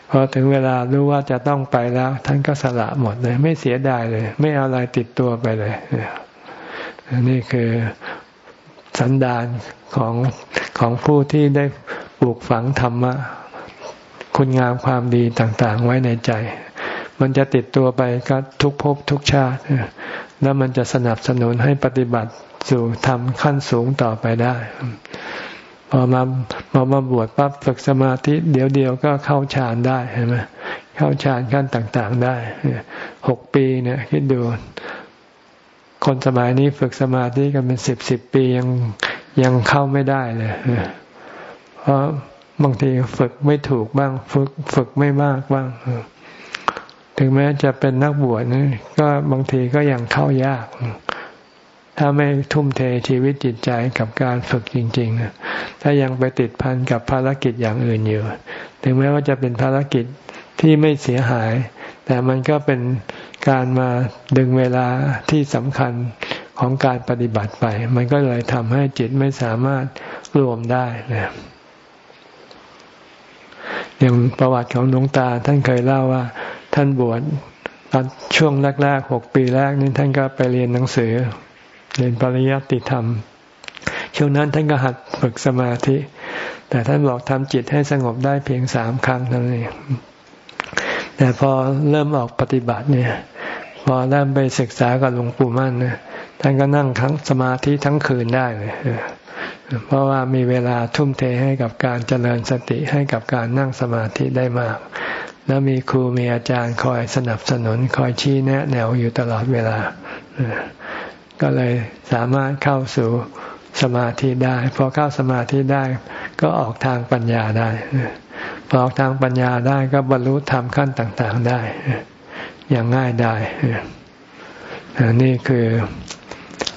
พอถึงเวลารู้ว่าจะต้องไปแล้ว ท่านก็สละหมดเลย ไม่เสียดายเลย ไม่เอาอะไรติดตัวไปเลยนี่คือสันดานของของผู้ที่ได้ปลูกฝังธรรมะ คุณงามความดีต่างๆ ไว้ในใจ มันจะติดตัวไปก็ทุกภพทุกชาติ แล้วมันจะสนับสนุนให้ปฏิบัติสู่ทำขั้นสูงต่อไปได้ พอมาพอมาบวชปั๊บฝึกสมาธิ เดี๋ยวเดียวก็เข้าฌานได้เห็นไหมเข้าฌานขั้นต่างๆได้หกปีเนี่ยคิดดู คนสมัยนี้ฝึกสมาธิกันเป็นสิบสิบปียังยังเข้าไม่ได้เลยเพราะบางทีฝึกไม่ถูกบ้าง ฝึกฝึกไม่มากบ้างถึงแม้จะเป็นนักบวชนี่ก็บางทีก็ยังเข้ายาก ถ้าไม่ทุ่มเทชีวิตจิตใจกับการฝึกจริงๆถ้ายังไปติดพันกับภารกิจอย่างอื่นอยู่ ถึงแม้ว่าจะเป็นภารกิจที่ไม่เสียหาย แต่มันก็เป็นการมาดึงเวลาที่สำคัญของการปฏิบัติไป มันก็เลยทำให้จิตไม่สามารถรวมได้นะอย่างประวัติของหลวงตาท่านเคยเล่าว่า ท่านบวชตอนช่วงแรกๆหกปีแรกนี่ท่านก็ไปเรียนหนังสือ เรียนปริยัติธรรม ช่วงนั้นท่านก็หัดฝึกสมาธิ แต่ท่านบอกทำจิตให้สงบได้เพียงสามครั้งเท่านั้นเองแต่พอเริ่มออกปฏิบัติเนี่ย พอเริ่มไปศึกษากับหลวงปู่มั่นเนี่ยท่านก็นั่งทั้งสมาธิทั้งคืนได้เลยเพราะว่ามีเวลาทุ่มเทให้กับการเจริญสติให้กับการนั่งสมาธิได้มาก แล้วมีครูมีอาจารย์คอยสนับสนุนคอยชี้แนะแนวอยู่ตลอดเวลา ก็เลยสามารถเข้าสู่สมาธิได้ พอเข้าสมาธิได้ ก็ออกทางปัญญาได้ พอออกทางปัญญาได้ก็บรรลุธรรมขั้นต่าง ๆได้ อย่างง่ายได้ นี่คือ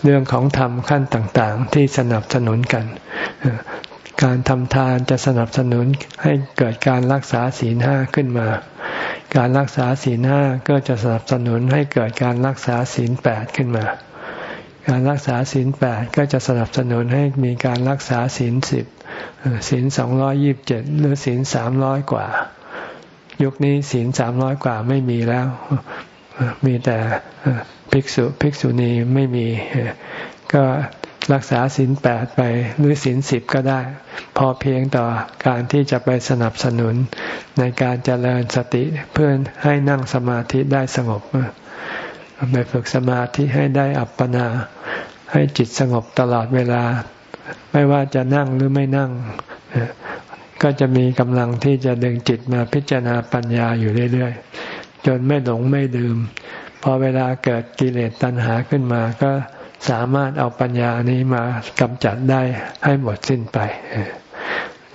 เรื่องของธรรมขั้นต่าง ๆ ที่สนับสนุนกัน การทำทานจะสนับสนุนให้เกิดการรักษาศีลห้าขึ้นมา การรักษาศีลห้าก็จะสนับสนุนให้เกิดการรักษาศีลแปดขึ้นมา การรักษาศีลแปดก็จะสนับสนุนให้มีการรักษาศีลสิบศีลสองร้อยิบเจ็ดหรือศีลสามร้อยกว่า ยุคนี้ศีลสามร้อยกว่าไม่มีแล้ว มีแต่ภิกษุภิกษุณีไม่มี ก็รักษาศีลแปดไปหรือศีลสิบก็ได้ พอเพียงต่อการที่จะไปสนับสนุนในการเจริญสติเพื่อให้นั่งสมาธิได้สงบ ไปฝึกสมาธิให้ได้อัปปนา ให้จิตสงบตลอดเวลา ไม่ว่าจะนั่งหรือไม่นั่ง ก็จะมีกำลังที่จะดึงจิตมาพิจารณาปัญญาอยู่เรื่อยๆ จนไม่หลงไม่ลืมพอเวลาเกิดกิเลสตัณหาขึ้นมา ก็สามารถเอาปัญญานี้มากำจัดได้ให้หมดสิ้นไป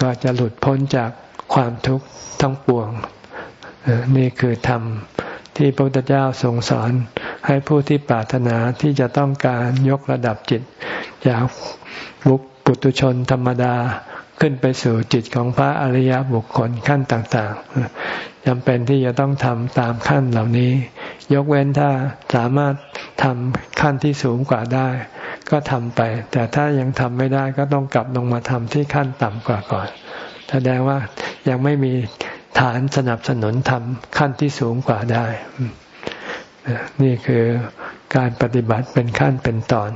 ก็จะหลุดพ้นจากความทุกข์ทั้งปวง นี่คือธรรมที่พระพุทธเจ้าทรงสอน ให้ผู้ที่ปรารถนาที่จะต้องการยกระดับจิต จากบุคปุตุชนธรรมดาขึ้นไปสู่จิตของพระอริยบุคคลขั้นต่างๆจำเป็นที่จะต้องทำตามขั้นเหล่านี้ ยกเว้นถ้าสามารถทำขั้นที่สูงกว่าได้ ก็ทำไป แต่ถ้ายังทำไม่ได้ก็ต้องกลับลงมาทำที่ขั้นต่ำกว่าก่อน แสดงว่ายังไม่มีฐานสนับสนุนทำขั้นที่สูงกว่าได้ นี่คือการปฏิบัติเป็นขั้นเป็นตอน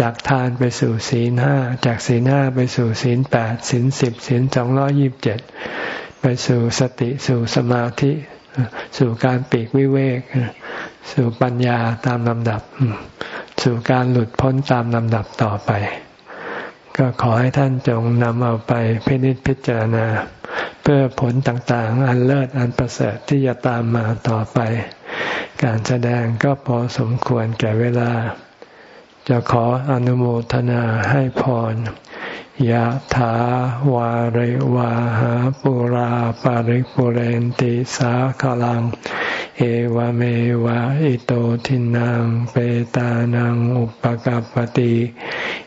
จากทานไปสู่ศีลห้าจากศีลห้าไปสู่ศีลแปดศีลสิบศีลสองร้อยิบเจ็ดไปสู่สติสู่สมาธิ สู่การปีกวิเวก สู่ปัญญาตามลำดับ สู่การหลุดพ้นตามลำดับต่อไป ก็ขอให้ท่านจงนำเอาไปพินิจพิจารณา เพื่อผลต่างๆ อันเลิศอันประเสริฐที่จะตามมาต่อไป การแสดงก็พอสมควรแก่เวลา จะขออนุโมทนาให้พรยะถาวาริวาหาปุราปาริปุเรนติสาขลัง เอวเมวะอิโตทินังเปตานังอุปกัปติ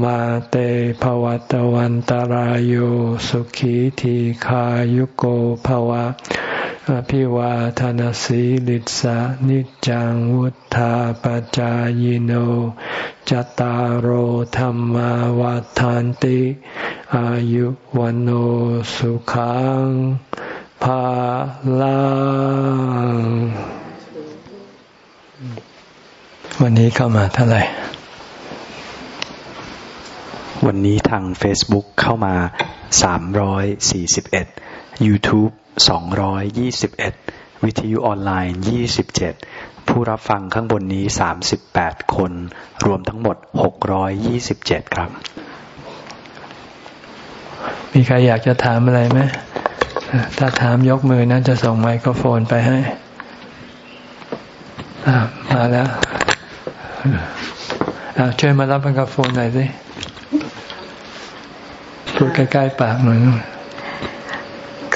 มาเตภวัตวันตารโยสุขีทีขายุโกภวะอภิวาทานสีลิสานิจังวุธาปจายโนจตารโหธรรมวาทานติ อายุวันโอสุขังภาลังวันนี้เข้ามาเท่าไหร่ วันนี้ทาง Facebook เข้ามา 341 YouTube 221 วิทยุออนไลน์ 27 ผู้รับฟังข้างบนนี้ 38 คน รวมทั้งหมด 627 ครับ มีใครอยากจะถามอะไรไหม ถ้าถามยกมือนะจะส่งไมโครโฟนไปให้มาแล้วช่วยมารับไมโครโฟนหน่อยสิ พูดใกล้ๆปากหน่อย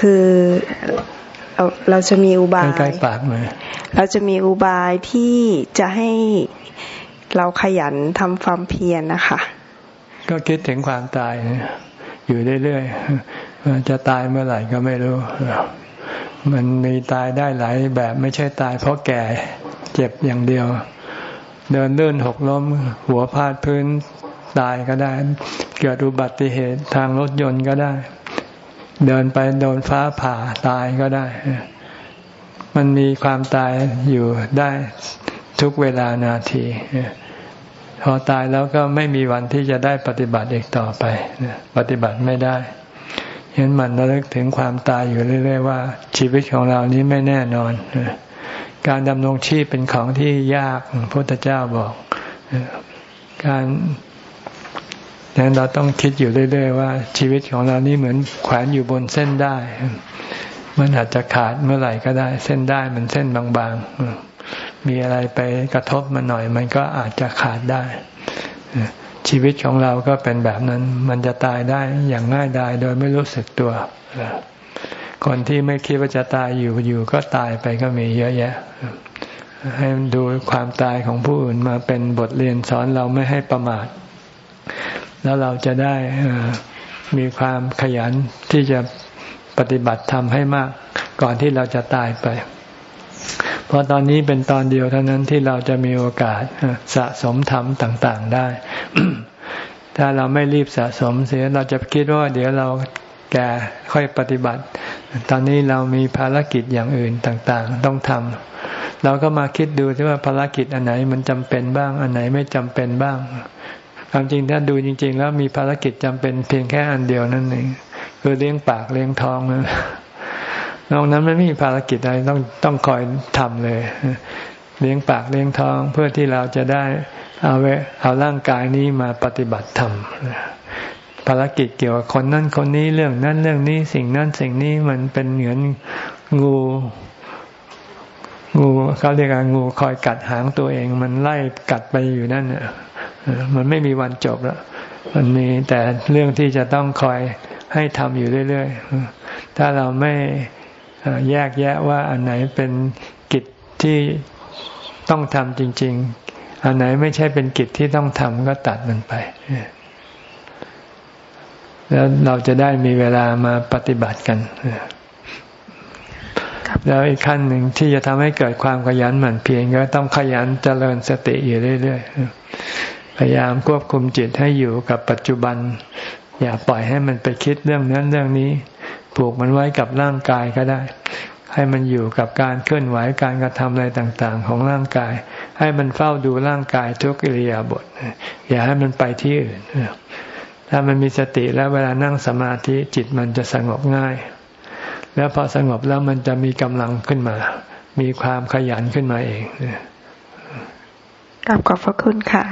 คือเราเราจะมีอุบายใกล้ปากเลยเราจะมีอุบายที่จะให้เราขยันทำความเพียรนะคะ ก็คิดถึงความตายอยู่เรื่อยๆจะตายเมื่อไหร่ก็ไม่รู้มันมีตายได้หลายแบบไม่ใช่ตายเพราะแก่เจ็บอย่างเดียว เดินเลื่อนหกล้ม หัวพาดพื้นตายก็ได้ เกิดอุบัติเหตุทางรถยนต์ก็ได้ เดินไปโดนฟ้าผ่าตายก็ได้ มันมีความตายอยู่ได้ทุกเวลานาทีพอตายแล้วก็ไม่มีวันที่จะได้ปฏิบัติอีกต่อไปปฏิบัติไม่ได้เห็นมันระลึกถึงความตายอยู่เรื่อย ๆ ว่า ชีวิตของเรานี้ไม่แน่นอนการดำรงชีพเป็นของที่ยากพระพุทธเจ้าบอก การ ดังนั้นเราต้องคิดอยู่เรื่อยๆว่า ชีวิตของเรานี่เหมือนแขวนอยู่บนเส้นได้ มันอาจจะขาดเมื่อไหร่ก็ได้ เส้นได้มันเส้นบางๆ มีอะไรไปกระทบมันหน่อย มันก็อาจจะขาดได้ ชีวิตของเราก็เป็นแบบนั้น มันจะตายได้อย่างง่ายดายโดยไม่รู้สึกตัว คนที่ไม่คิดว่าจะตายอยู่อยู่ก็ตายไปก็มีเยอะแยะให้ดูความตายของผู้อื่นมาเป็นบทเรียนสอนเราไม่ให้ประมาท แล้วเราจะได้มีความขยันที่จะปฏิบัติทำให้มากก่อนที่เราจะตายไป เพราะตอนนี้เป็นตอนเดียวเท่านั้นที่เราจะมีโอกาสสะสมธรรมต่าง ๆได้ ถ้าเราไม่รีบสะสมเสียเราจะคิดว่าเดี๋ยวเราแก่ค่อยปฏิบัติ ตอนนี้เรามีภารกิจอย่างอื่นต่าง ๆ ต้องทำเราก็มาคิดดูที่ว่าภารกิจอันไหนมันจำเป็นบ้าง อันไหนไม่จำเป็นบ้าง ความจริงถ้าดูจริง ๆ แล้วมีภารกิจจำเป็นเพียงแค่อันเดียวนั่นเองคือเลี้ยงปากเลี้ยงท้องนะนอกนั้นไม่มีภารกิจอะไรต้องต้องคอยทำเลย เลี้ยงปากเลี้ยงท้องเพื่อที่เราจะได้เอาไว้เอาร่างกายนี้มาปฏิบัติธรรมภารกิจเกี่ยวกับคนนั้นคนนี้เรื่องนั้นเรื่องนี้สิ่งนั้นสิ่งนี้มันเป็นเหมือนงู งูเขาเรียกว่างูคอยกัดหางตัวเอง มันไล่กัดไปอยู่นั่นเนี่ยมันไม่มีวันจบแล้วมันมีแต่เรื่องที่จะต้องคอยให้ทำอยู่เรื่อยๆถ้าเราไม่แยกแยะว่าอันไหนเป็นกิจที่ต้องทำจริง ๆ อันไหนไม่ใช่เป็นกิจที่ต้องทำก็ตัดมันไปแล้วเราจะได้มีเวลามาปฏิบัติกัน แล้วอีกขั้นหนึ่งที่จะทำให้เกิดความขยันหมั่นเพียรก็ต้องขยันเจริญสติอยู่เรื่อยๆ พยายามควบคุมจิตให้อยู่กับปัจจุบัน อย่าปล่อยให้มันไปคิดเรื่องนั้นเรื่องนี้ ผูกมันไว้กับร่างกายก็ได้ ให้มันอยู่กับการเคลื่อนไหวการกระทำอะไรต่างๆ ของร่างกาย ให้มันเฝ้าดูร่างกายทุกอิริยาบถอย่าให้มันไปที่อื่นถ้ามันมีสติแล้วเวลานั่งสมาธิจิตมันจะสงบง่าย แล้วพอสงบแล้วมันจะมีกำลังขึ้นมา มีความขยันขึ้นมาเองกลับขอบพระคุณค่ะ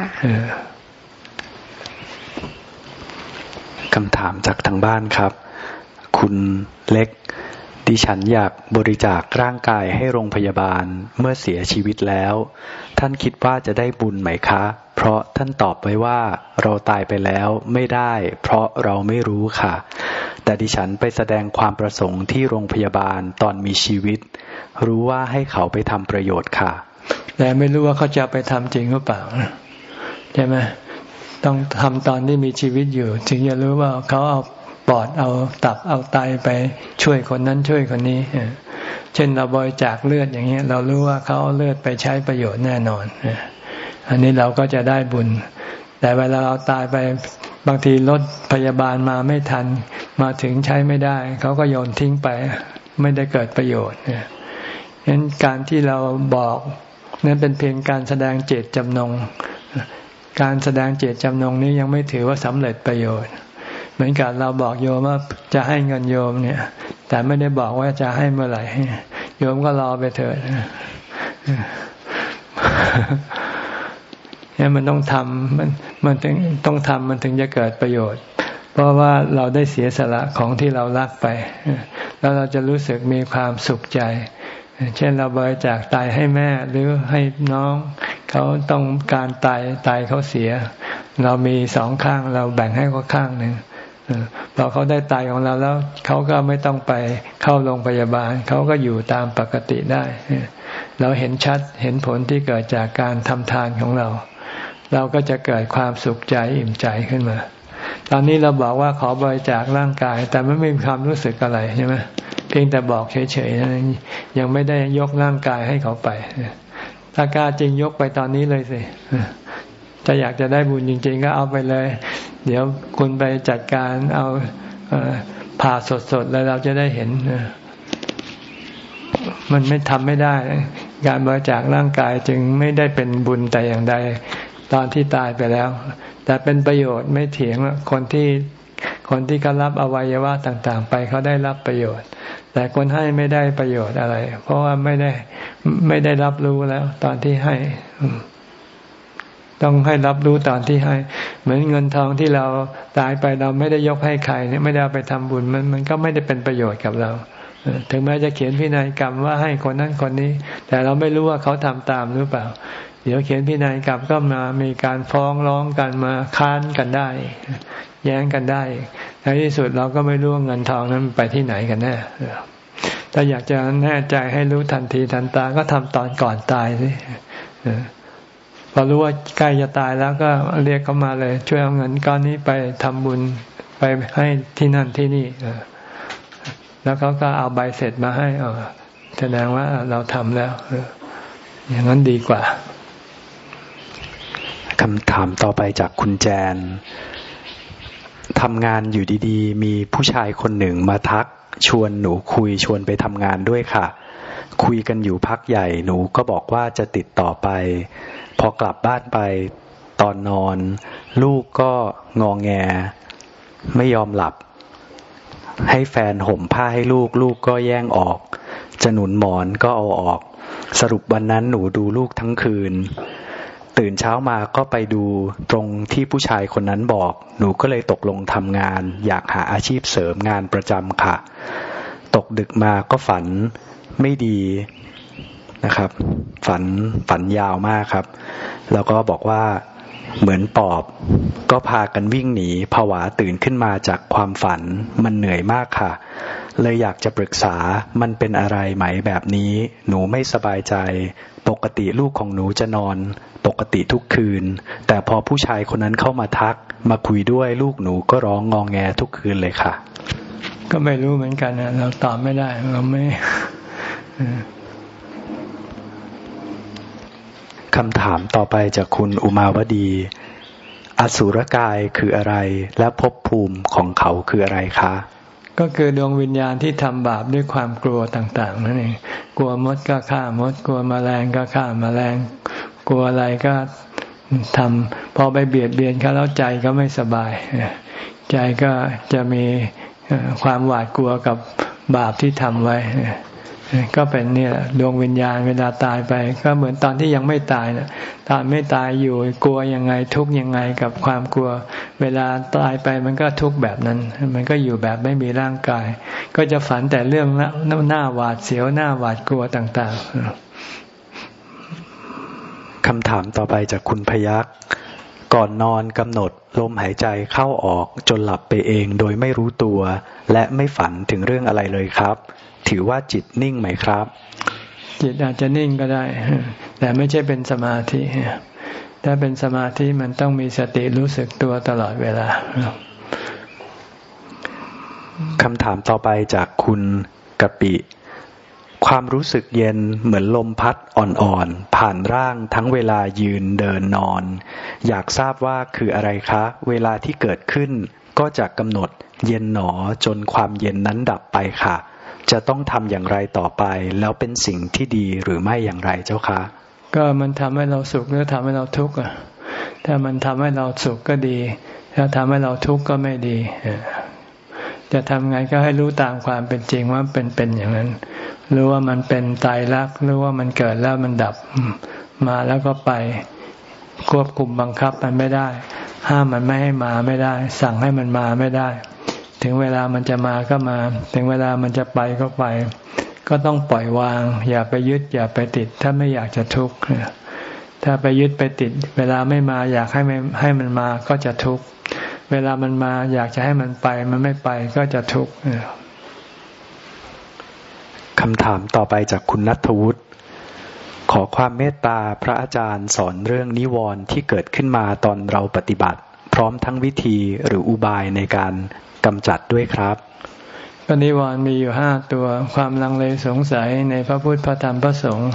คำถามจากทางบ้านครับ คุณเล็ก ดิฉันอยากบริจาคร่างกายให้โรงพยาบาลเมื่อเสียชีวิตแล้ว ท่านคิดว่าจะได้บุญไหมคะ เพราะท่านตอบไว้ว่าเราตายไปแล้วไม่ได้ เพราะเราไม่รู้ค่ะ แต่ดิฉันไปแสดงความประสงค์ที่โรงพยาบาลตอนมีชีวิต รู้ว่าให้เขาไปทำประโยชน์ค่ะ แต่ไม่รู้ว่าเขาจะไปทำจริงหรือเปล่าใช่ไหมต้องทำตอนที่มีชีวิตอยู่ถึงจะรู้ว่าเขาเอาปอดเอาตับเอาไตไปช่วยคนนั้นช่วยคนนี้ เช่นเราบริจาคเลือดอย่างเงี้ยเรารู้ว่าเขาเอาเลือดไปใช้ประโยชน์แน่นอน อันนี้เราก็จะได้บุญ แต่เวลาเราตายไป บางทีรถพยาบาลมาไม่ทัน มาถึงใช้ไม่ได้ เขาก็โยนทิ้งไป ไม่ได้เกิดประโยชน์เนี่ยฉะนั้นการที่เราบอกนั้นเป็นเพียงการแสดงเจตจำนง การแสดงเจตจำนงนี้ยังไม่ถือว่าสำเร็จประโยชน์ เหมือนกับเราบอกโยมว่าจะให้เงินโยมเนี่ย แต่ไม่ได้บอกว่าจะให้เมื่อไหร่ โยมก็รอไปเถิด เนี่ยมันต้องทำมันมันถึงต้องทำมันถึงจะเกิดประโยชน์ เพราะว่าเราได้เสียสละของที่เรารักไป แล้วเราจะรู้สึกมีความสุขใจ เช่นเราบริจาคตายให้แม่หรือให้น้องเขาต้องการตายตายเขาเสีย เรามีสองข้างเราแบ่งให้เขาข้างหนึ่งพอเขาได้ตายของเราแล้วเขาก็ไม่ต้องไปเข้าโรงพยาบาล เขาก็อยู่ตามปกติได้ เราเห็นชัดเห็นผลที่เกิดจากการทำทานของเรา เราก็จะเกิดความสุขใจอิ่มใจขึ้นมา ตอนนี้เราบอกว่าขอบริจาคร่างกาย แต่ไม่มีความรู้สึกอะไรใช่ไหมเพียงแต่บอกเฉยๆยังไม่ได้ยกร่างกายให้เขาไป ถ้ากล้าจริงยกไปตอนนี้เลยสิถ้าอยากจะได้บุญจริง ๆ ก็เอาไปเลย เดี๋ยวคุณไปจัดการเอาผ่าสดๆแล้วเราจะได้เห็นมันไม่ทำไม่ได้ การบริจาคร่างกายจึงไม่ได้เป็นบุญแต่อย่างใด ตอนที่ตายไปแล้ว แต่เป็นประโยชน์ไม่เถียงคนที่คนที่เขารับอวัยวะต่างๆ ไปเขาได้รับประโยชน์ แต่คนให้ไม่ได้ประโยชน์อะไร เพราะว่าไม่ได้ไม่ได้รับรู้แล้ว ตอนที่ให้ ต้องให้รับรู้ตอนที่ให้ เหมือนเงินทองที่เราตายไปเราไม่ได้ยกให้ใครเนี่ยไม่ได้เอาไปทำบุญมันมันก็ไม่ได้เป็นประโยชน์กับเราถึงแม้จะเขียนพินัยกรรมว่าให้คนนั้นคนนี้ แต่เราไม่รู้ว่าเขาทำตามหรือเปล่า เดี๋ยวเขียนพินัยกรรมก็มามีการฟ้องร้องกันมาค้านกันได้ แย้งกันได้ในที่สุดเราก็ไม่รู้เงินทองนั้นไปที่ไหนกันแน่ถ้าอยากจะแน่ใจให้รู้ทันทีทันตาก็ทำตอนก่อนตายสิพอรู้ว่าใกล้จะตายแล้วก็เรียกเขามาเลย ช่วยเอาเงินก้อนนี้ไปทำบุญไปให้ที่นั่นที่นี่แล้วเขาก็เอาใบเสร็จมาให้แสดงว่าเราทำแล้วอย่างนั้นดีกว่า คำถามต่อไปจากคุณแจนทำงานอยู่ดีๆ มีผู้ชายคนหนึ่งมาทัก ชวนหนูคุยชวนไปทำงานด้วยค่ะ คุยกันอยู่พักใหญ่หนูก็บอกว่าจะติดต่อไป พอกลับบ้านไปตอนนอน ลูกก็งองแง ไม่ยอมหลับ ให้แฟนห่มผ้าให้ลูกลูกก็แย่งออก จะหนุนหมอนก็เอาออก สรุปวันนั้นหนูดูลูกทั้งคืน ตื่นเช้ามาก็ไปดูตรงที่ผู้ชายคนนั้นบอก หนูก็เลยตกลงทำงาน อยากหาอาชีพเสริมงานประจำค่ะ ตกดึกมาก็ฝันไม่ดีนะครับ ฝันฝันยาวมากครับ แล้วก็บอกว่าเหมือนปอบ ก็พากันวิ่งหนีผวาตื่นขึ้นมาจากความฝัน มันเหนื่อยมากค่ะ เลยอยากจะปรึกษามันเป็นอะไรไหมแบบนี้ หนูไม่สบายใจ ปกติลูกของหนูจะนอน ปกติทุกคืน แต่พอผู้ชายคนนั้นเข้ามาทัก มาคุยด้วยลูกหนูก็ร้องงองแงทุกคืนเลยค่ะ ก็ไม่รู้เหมือนกันนะเราตอบไม่ได้เราไม่คำถามต่อไปจากคุณอุมาวดี อสุรกายคืออะไร และภพภูมิของเขาคืออะไรคะ ก็คือดวงวิญญาณที่ทำบาปด้วยความกลัวต่าง ๆ นั่นเอง กลัวมดก็ฆ่ามด กลัวมแมลงก็ฆ่ามาแมลง กลัวอะไรก็ทำพอไปเบียดเบียนเขาแล้วใจก็ไม่สบาย ใจก็จะมีความหวาดกลัวกับบาปที่ทำไว้ ก็เป็นเนี่ยดวงวิญญาณเวลาตายไป ก็เหมือนตอนที่ยังไม่ตายนะตอนไม่ตายอยู่กลัวยังไงทุกยังไงกับความกลัว เวลาตายไปมันก็ทุกแบบนั้น มันก็อยู่แบบไม่มีร่างกาย ก็จะฝันแต่เรื่องหน้าหวาดเสียวหน้าหวาดกลัวต่าง ๆ คำถามต่อไปจากคุณพยักก่อนนอนกำหนดลมหายใจเข้าออกจนหลับไปเองโดยไม่รู้ตัว และไม่ฝันถึงเรื่องอะไรเลยครับ ถือว่าจิตนิ่งไหมครับ จิตอาจจะนิ่งก็ได้ แต่ไม่ใช่เป็นสมาธิ ถ้าเป็นสมาธิมันต้องมีสติรู้สึกตัวตลอดเวลาคำถามต่อไปจากคุณกะปิ ความรู้สึกเย็นเหมือนลมพัดอ่อนๆ ผ่านร่างทั้งเวลายืนเดินนอน อยากทราบว่าคืออะไรคะ เวลาที่เกิดขึ้นก็จะกำหนดเย็นหนอจนความเย็นนั้นดับไปค่ะ จะต้องทำอย่างไรต่อไป แล้วเป็นสิ่งที่ดีหรือไม่อย่างไรเจ้าคะ ก็มันทำให้เราสุขหรือทำให้เราทุกข์อะถ้ามันทำให้เราสุขก็ดี ถ้าทำให้เราทุกข์ก็ไม่ดี จะทำไงก็ให้รู้ตามความเป็นจริงว่าเป็นเป็นอย่างนั้น รู้ว่ามันเป็นตายรักรู้ว่ามันเกิดแล้วมันดับ มาแล้วก็ไปควบคุมบังคับมันไม่ได้ ห้ามมันไม่ให้มาไม่ได้ สั่งให้มันมาไม่ได้ ถึงเวลามันจะมาก็มา ถึงเวลามันจะไปก็ไป ก็ต้องปล่อยวาง อย่าไปยึดอย่าไปติด ถ้าไม่อยากจะทุกข์ถ้าไปยึดไปติด เวลาไม่มาอยากให้ให้มันมาก็จะทุกข์ เวลามันมาอยากจะให้มันไป มันไม่ไปก็จะทุกข์คำถามต่อไปจากคุณนัทวุฒิขอความเมตตาพระอาจารย์สอนเรื่องนิวรณ์ที่เกิดขึ้นมาตอนเราปฏิบัติ พร้อมทั้งวิธีหรืออุบายในการกำจัดด้วยครับปณิวรณ์มีอยู่ห้าตัวความลังเลสงสัยในพระพุทธพระธรรมพระสงฆ์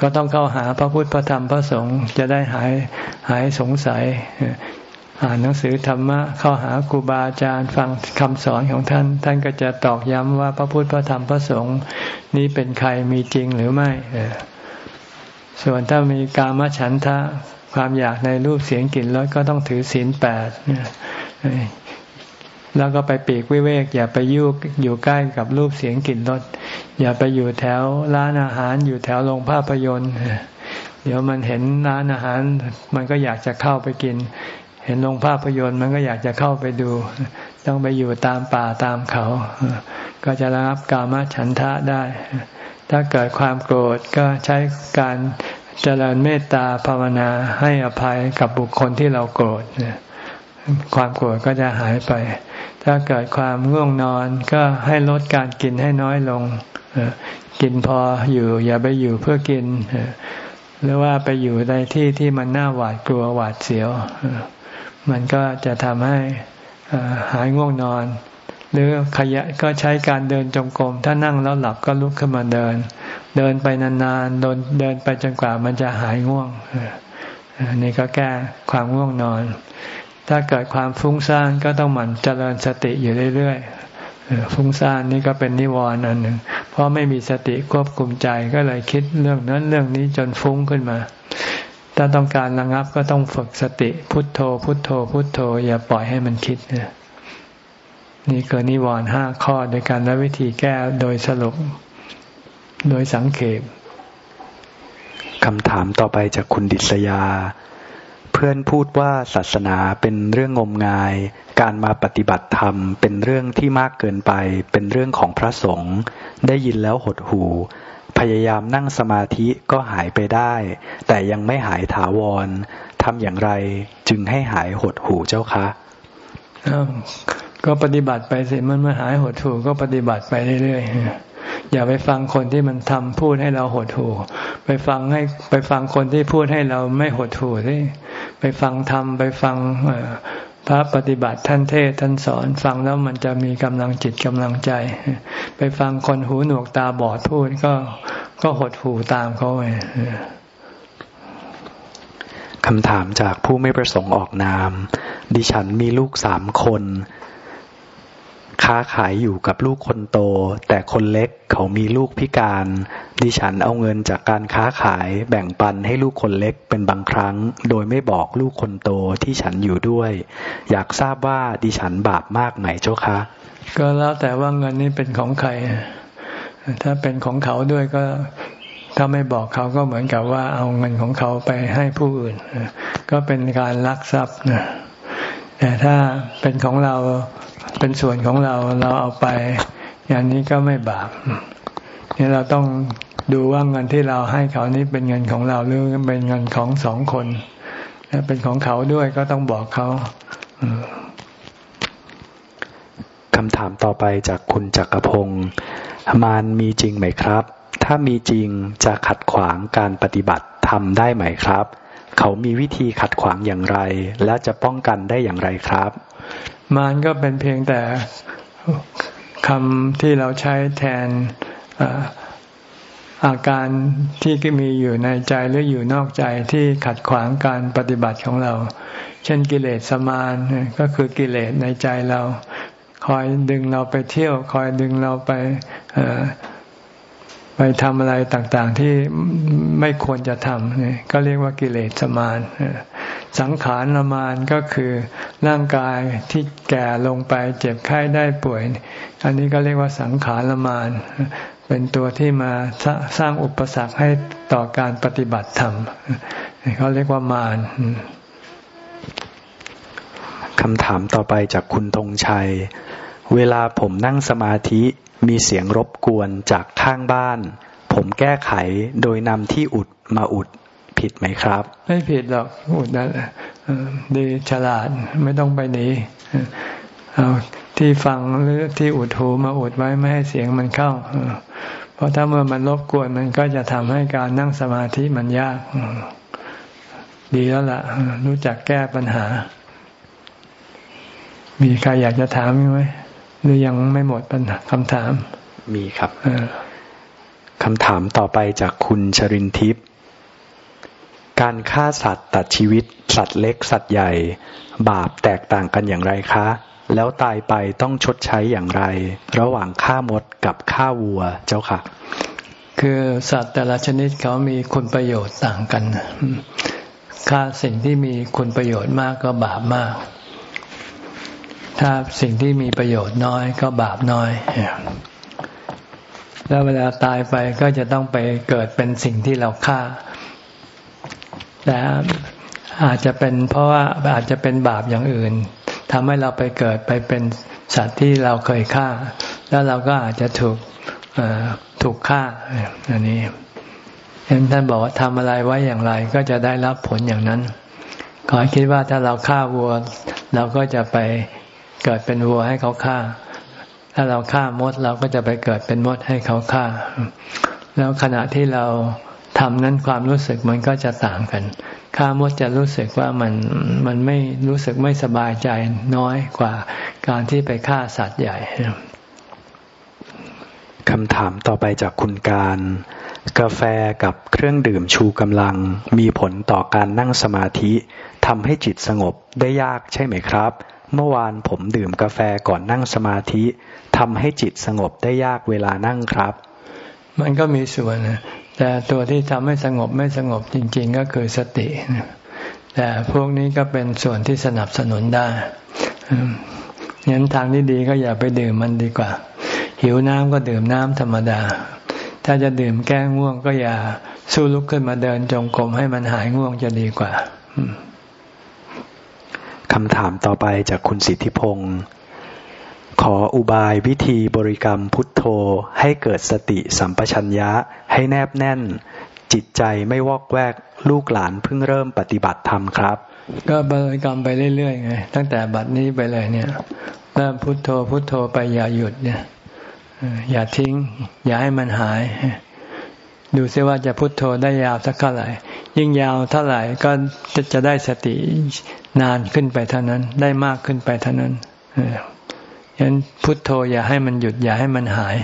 ก็ต้องเข้าหาพระพุทธพระธรรมพระสงฆ์จะได้หายหายสงสัย อ่านหนังสือธรรมะเข้าหาครูบาอาจารย์ฟังคำสอนของท่าน ท่านก็จะตอกย้ำว่าพระพุทธพระธรรมพระสงฆ์นี้เป็นใครมีจริงหรือไม่ส่วนถ้ามีกามฉันทะความอยากในรูปเสียงกลิ่นรสก็ต้องถือศีลแปดแล้วก็ไปปีกวิเวก อย่าไปยุ่อยู่ใกล้กับรูปเสียงกลิ่นรสอย่าไปอยู่แถวร้านอาหารอยู่แถวโรงภาพยนตร์เดี๋ยวมันเห็นร้านอาหาร มันก็อยากจะเข้าไปกิน เห็นโรงภาพยนตร์มันก็อยากจะเข้าไปดู ต้องไปอยู่ตามป่าตามเขา ก็จะระงับกามฉันทะได้ ถ้าเกิดความโกรธก็ใช้การเจริญเมตตาภาวนาให้อภัยกับบุคคลที่เราโกรธความโกรธก็จะหายไป ถ้าเกิดความง่วงนอนก็ให้ลดการกินให้น้อยลงกินพออยู่อย่าไปอยู่เพื่อกินหรือว่าไปอยู่ในที่ที่มันน่าหวาดกลัวหวาดเสียว มันก็จะทำให้หายง่วงนอน หรือขยะก็ใช้การเดินจงกรมถ้านั่งแล้วหลับก็ลุกขึ้นมาเดิน เดินไปนานๆเดินเดินไปจนกว่ามันจะหายง่วงอันนี้ก็แก้ความง่วงนอน ถ้าเกิดความฟุ้งซ่านก็ต้องหมั่นเจริญสติอยู่เรื่อยๆฟุ้งซ่านนี่ก็เป็นนิวรณ์อันหนึ่ง เพราะไม่มีสติควบคุมใจก็เลยคิดเรื่องนั้นเรื่องนี้จนฟุ้งขึ้นมา ถ้าต้องการระงับก็ต้องฝึกสติพุทโธ พุทโธ พุทโธ อย่าปล่อยให้มันคิดนนี่คือนิวรณ์ห้าข้อโดยการและวิธีแก้โดยสรุป โดยสังเขปคำถามต่อไปจากคุณดิษยา เพื่อนพูดว่าศาสนาเป็นเรื่องงมงาย การมาปฏิบัติธรรมเป็นเรื่องที่มากเกินไป เป็นเรื่องของพระสงฆ์ได้ยินแล้วหดหู ยายามนั่งสมาธิก็หายไปได้ แต่ยังไม่หายถาวรทำอย่างไรจึงให้หายหดหูเจ้าคะก็ปฏิบัติไปสิมันมาหายหดหูก็ปฏิบัติไปเรื่อยๆอย่าไปฟังคนที่มันทำพูดให้เราหดหูไปฟังให้ไปฟังคนที่พูดให้เราไม่หดหูสิไปฟังทำไปฟัง พระปฏิบัติท่านเทศท่านสอนฟังแล้วมันจะมีกำลังจิตกำลังใจ ไปฟังคนหูหนวกตาบอดพูดก็ก็หดหูตามเขาไปคำถามจากผู้ไม่ประสงค์ออกนาม ดิฉันมีลูกสามคน ค้าขายอยู่กับลูกคนโต แต่คนเล็กเขามีลูกพิการ ดิฉันเอาเงินจากการค้าขายแบ่งปันให้ลูกคนเล็กเป็นบางครั้ง โดยไม่บอกลูกคนโตที่ฉันอยู่ด้วย อยากทราบว่าดิฉันบาปมากไหมเจ้าคะ ก็แล้วแต่ว่าเงินนี้เป็นของใคร ถ้าเป็นของเขาด้วยก็ถ้าไม่บอกเขาก็เหมือนกับว่าเอาเงินของเขาไปให้ผู้อื่น ก็เป็นการลักทรัพย์นะแต่ถ้าเป็นของเรา เป็นส่วนของเราเราเอาไป อย่างนี้ก็ไม่บาปนี่เราต้องดูว่าเงินที่เราให้เขานี้เป็นเงินของเราหรือเป็นเงินของสองคนถ้าเป็นของเขาด้วยก็ต้องบอกเขาคำถามต่อไปจากคุณจักรพงศ์มารมีจริงไหมครับ ถ้ามีจริงจะขัดขวางการปฏิบัติทำได้ไหมครับ เขามีวิธีขัดขวางอย่างไร และจะป้องกันได้อย่างไรครับ มารก็เป็นเพียงแต่คำที่เราใช้แทนอาการที่มีอยู่ในใจหรืออยู่นอกใจที่ขัดขวางการปฏิบัติของเรา เช่นกิเลสสมานก็คือกิเลสในใจเรา คอยดึงเราไปเที่ยว คอยดึงเราไป ไปทำอะไรต่างๆที่ไม่ควรจะทำก็เรียกว่ากิเลสมานสังขารละมานก็คือร่างกายที่แก่ลงไปเจ็บไข้ได้ป่วย อันนี้ก็เรียกว่าสังขารละมานเป็นตัวที่มาสร้างอุปสรรคให้ต่อการปฏิบัติธรรมเขาเรียกว่ามารคำถามต่อไปจากคุณธงชัย เวลาผมนั่งสมาธิ มีเสียงรบกวนจากข้างบ้าน ผมแก้ไขโดยนำที่อุดมาอุดผิดไหมครับ ไม่ผิดหรอกอุดนั่นดีฉลาดไม่ต้องไปหนีเอาที่ฟังหรือที่อุดหูมาอุดไว้ไม่ให้เสียงมันเข้าเพราะถ้าเมื่อมันรบกวนมันก็จะทำให้การนั่งสมาธิมันยาก ดีแล้วล่ะ รู้จักแก้ปัญหา มีใครอยากจะถามไหม หรือยังไม่หมดปัญหาคำถาม มีครับคำถามต่อไปจากคุณชรินทิพย์การฆ่าสัตว์ตัดชีวิต สัตว์เล็กสัตว์ใหญ่ บาปแตกต่างกันอย่างไรคะ แล้วตายไปต้องชดใช้อย่างไร ระหว่างฆ่ามดกับฆ่าวัวเจ้าค่ะ คือสัตว์แต่ละชนิดเขามีคุณประโยชน์ต่างกันฆ่าสิ่งที่มีคุณประโยชน์มากก็บาปมาก ถ้าสิ่งที่มีประโยชน์น้อยก็บาปน้อย แล้วเวลาตายไปก็จะต้องไปเกิดเป็นสิ่งที่เราฆ่า แต่อาจจะเป็นเพราะว่าอาจจะเป็นบาปอย่างอื่นทำให้เราไปเกิดไปเป็นสัตว์ที่เราเคยฆ่า แล้วเราก็อาจจะถูกถูกฆ่าอันนี้เห็นท่านบอกว่าทำอะไรไว้อย่างไร ก็จะได้รับผลอย่างนั้น ขอให้คิดว่าถ้าเราฆ่าวัว เราก็จะไป เกิดเป็นวัวให้เขาฆ่า ถ้าเราฆ่ามดเราก็จะไปเกิดเป็นมดให้เขาฆ่า แล้วขณะที่เราทำนั้นความรู้สึกมันก็จะต่างกันฆ่ามดจะรู้สึกว่ามันมันไม่รู้สึกไม่สบายใจน้อยกว่าการที่ไปฆ่าสัตว์ใหญ่คำถามต่อไปจากคุณการ กาแฟกับเครื่องดื่มชูกำลัง มีผลต่อการนั่งสมาธิทำให้จิตสงบได้ยากใช่ไหมครับ เมื่อวานผมดื่มกาแฟก่อนนั่งสมาธิทำให้จิตสงบได้ยากเวลานั่งครับ มันก็มีส่วนนะแต่ตัวที่ทำให้สงบไม่สงบจริง ๆ ก็คือสติแต่พวกนี้ก็เป็นส่วนที่สนับสนุนได้งั้นทางที่ดีก็อย่าไปดื่มมันดีกว่า หิวน้ำก็ดื่มน้ำธรรมดา ถ้าจะดื่มแก้ง่วงก็อย่าสู้ลุกขึ้นมาเดินจงกรมให้มันหายง่วงจะดีกว่า คำถามต่อไปจากคุณสิทธิพงศ์ขออุบายวิธีบริกรรมพุทโธให้เกิดสติสัมปชัญญะให้แนบแน่น จิตใจไม่วอกแวกลูกหลานเพิ่งเริ่มปฏิบัติธรรมครับ ก็บริกรรมไปเรื่อยๆไงตั้งแต่บัดนี้ไปเลยเนี่ยเริ่มพุทโธพุทโธไปอย่าหยุดเนี่ยอย่าทิ้ง อย่าให้มันหาย ดูซิว่าจะพุทโธได้ยาวสักเท่าไหร่ ยิ่งยาวเท่าไหร่ก็จะได้สตินานขึ้นไปเท่านั้น ได้มากขึ้นไปเท่านั้นฉะนั้นพุทโธอย่าให้มันหยุดอย่าให้มันหาย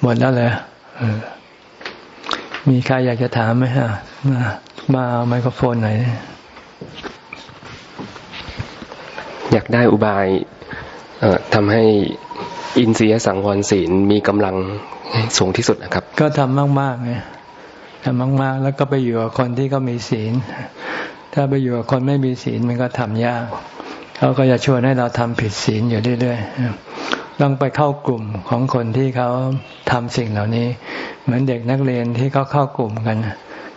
หมดแล้วเลยมีใครอยากจะถามไหมฮะมามาเอาไมโครโฟนหน่อยอยากได้อุบายทำให้อินทรียสังวรศีลมีกำลังสูงที่สุดนะครับ ก็ทำมากๆไงทำ มากๆ แล้วก็ไปอยู่กับคนที่เขามีศีล ถ้าไปอยู่กับคนไม่มีศีลมันก็ทำยาก เขาก็จะชวนให้เราทำผิดศีลอยู่เรื่อยๆต้องไปเข้ากลุ่มของคนที่เขาทำสิ่งเหล่านี้ เหมือนเด็กนักเรียนที่เขาเข้ากลุ่มกัน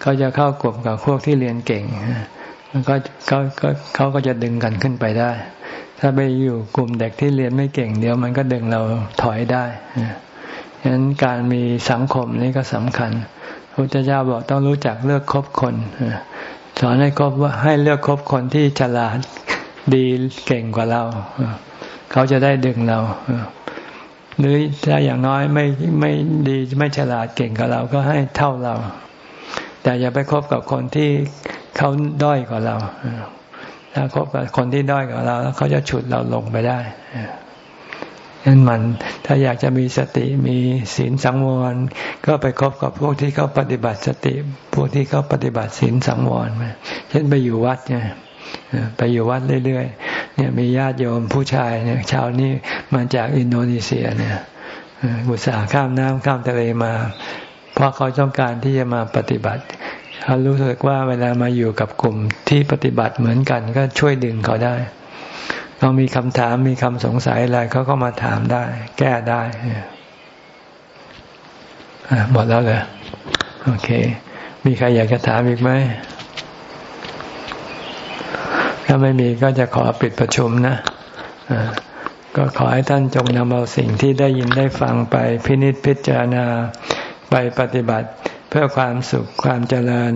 เขาจะเข้ากลุ่มกับพวกที่เรียนเก่งก็เขาเขาก็จะดึงกันขึ้นไปได้ ถ้าไปอยู่กลุ่มเด็กที่เรียนไม่เก่งเดี๋ยวมันก็ดึงเราถอยได้ฉะนั้นการมีสังคมนี่ก็สำคัญ พระพุทธเจ้าบอกต้องรู้จักเลือกคบคนสอนให้คบว่าให้เลือกคบคนที่ฉลาดดีเก่งกว่าเรา เขาจะได้ดึงเราหรือถ้าอย่างน้อยไม่ไม่ดีไม่ฉลาดเก่งกว่าเราก็ให้เท่าเรา แต่อย่าไปคบกับคนที่เขาด้อยกว่าเราถ้าคบกับคนที่ด้อยกว่าเราแล้วเขาจะฉุดเราลงไปได้ นั้นมันถ้าอยากจะมีสติมีศีลสังวร ก็ไปคบกับพวกที่เขาปฏิบัติสติ พวกที่เขาปฏิบัติศีลสังวรเช่นไปอยู่วัดเนี่ยไปอยู่วัดเรื่อยๆเนี่ยมีญาติโยมผู้ชายเนี่ยชาวนี้มาจากอินโดนีเซียเนี่ยอุตส่าห์ข้ามน้ำข้ามทะเลมา เพราะเขาต้องการที่จะมาปฏิบัติเขารู้สึกว่าเวลามาอยู่กับกลุ่มที่ปฏิบัติเหมือนกันก็ช่วยดึงเขาได้ เขามีคำถามมีคำสงสัยอะไรเขาก็มาถามได้ แก้ได้หมดแล้วเลยโอเค มีใครอยากจะถามอีกไหม ถ้าไม่มีก็จะขอปิดประชุมนะก็ขอให้ท่านจงนำเอาสิ่งที่ได้ยินได้ฟังไปพินิจพิจารณาไปปฏิบัติเพื่อความสุขความเจริญ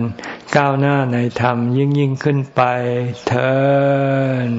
ก้าวหน้าในธรรมยิ่งยิ่งขึ้นไปเถิด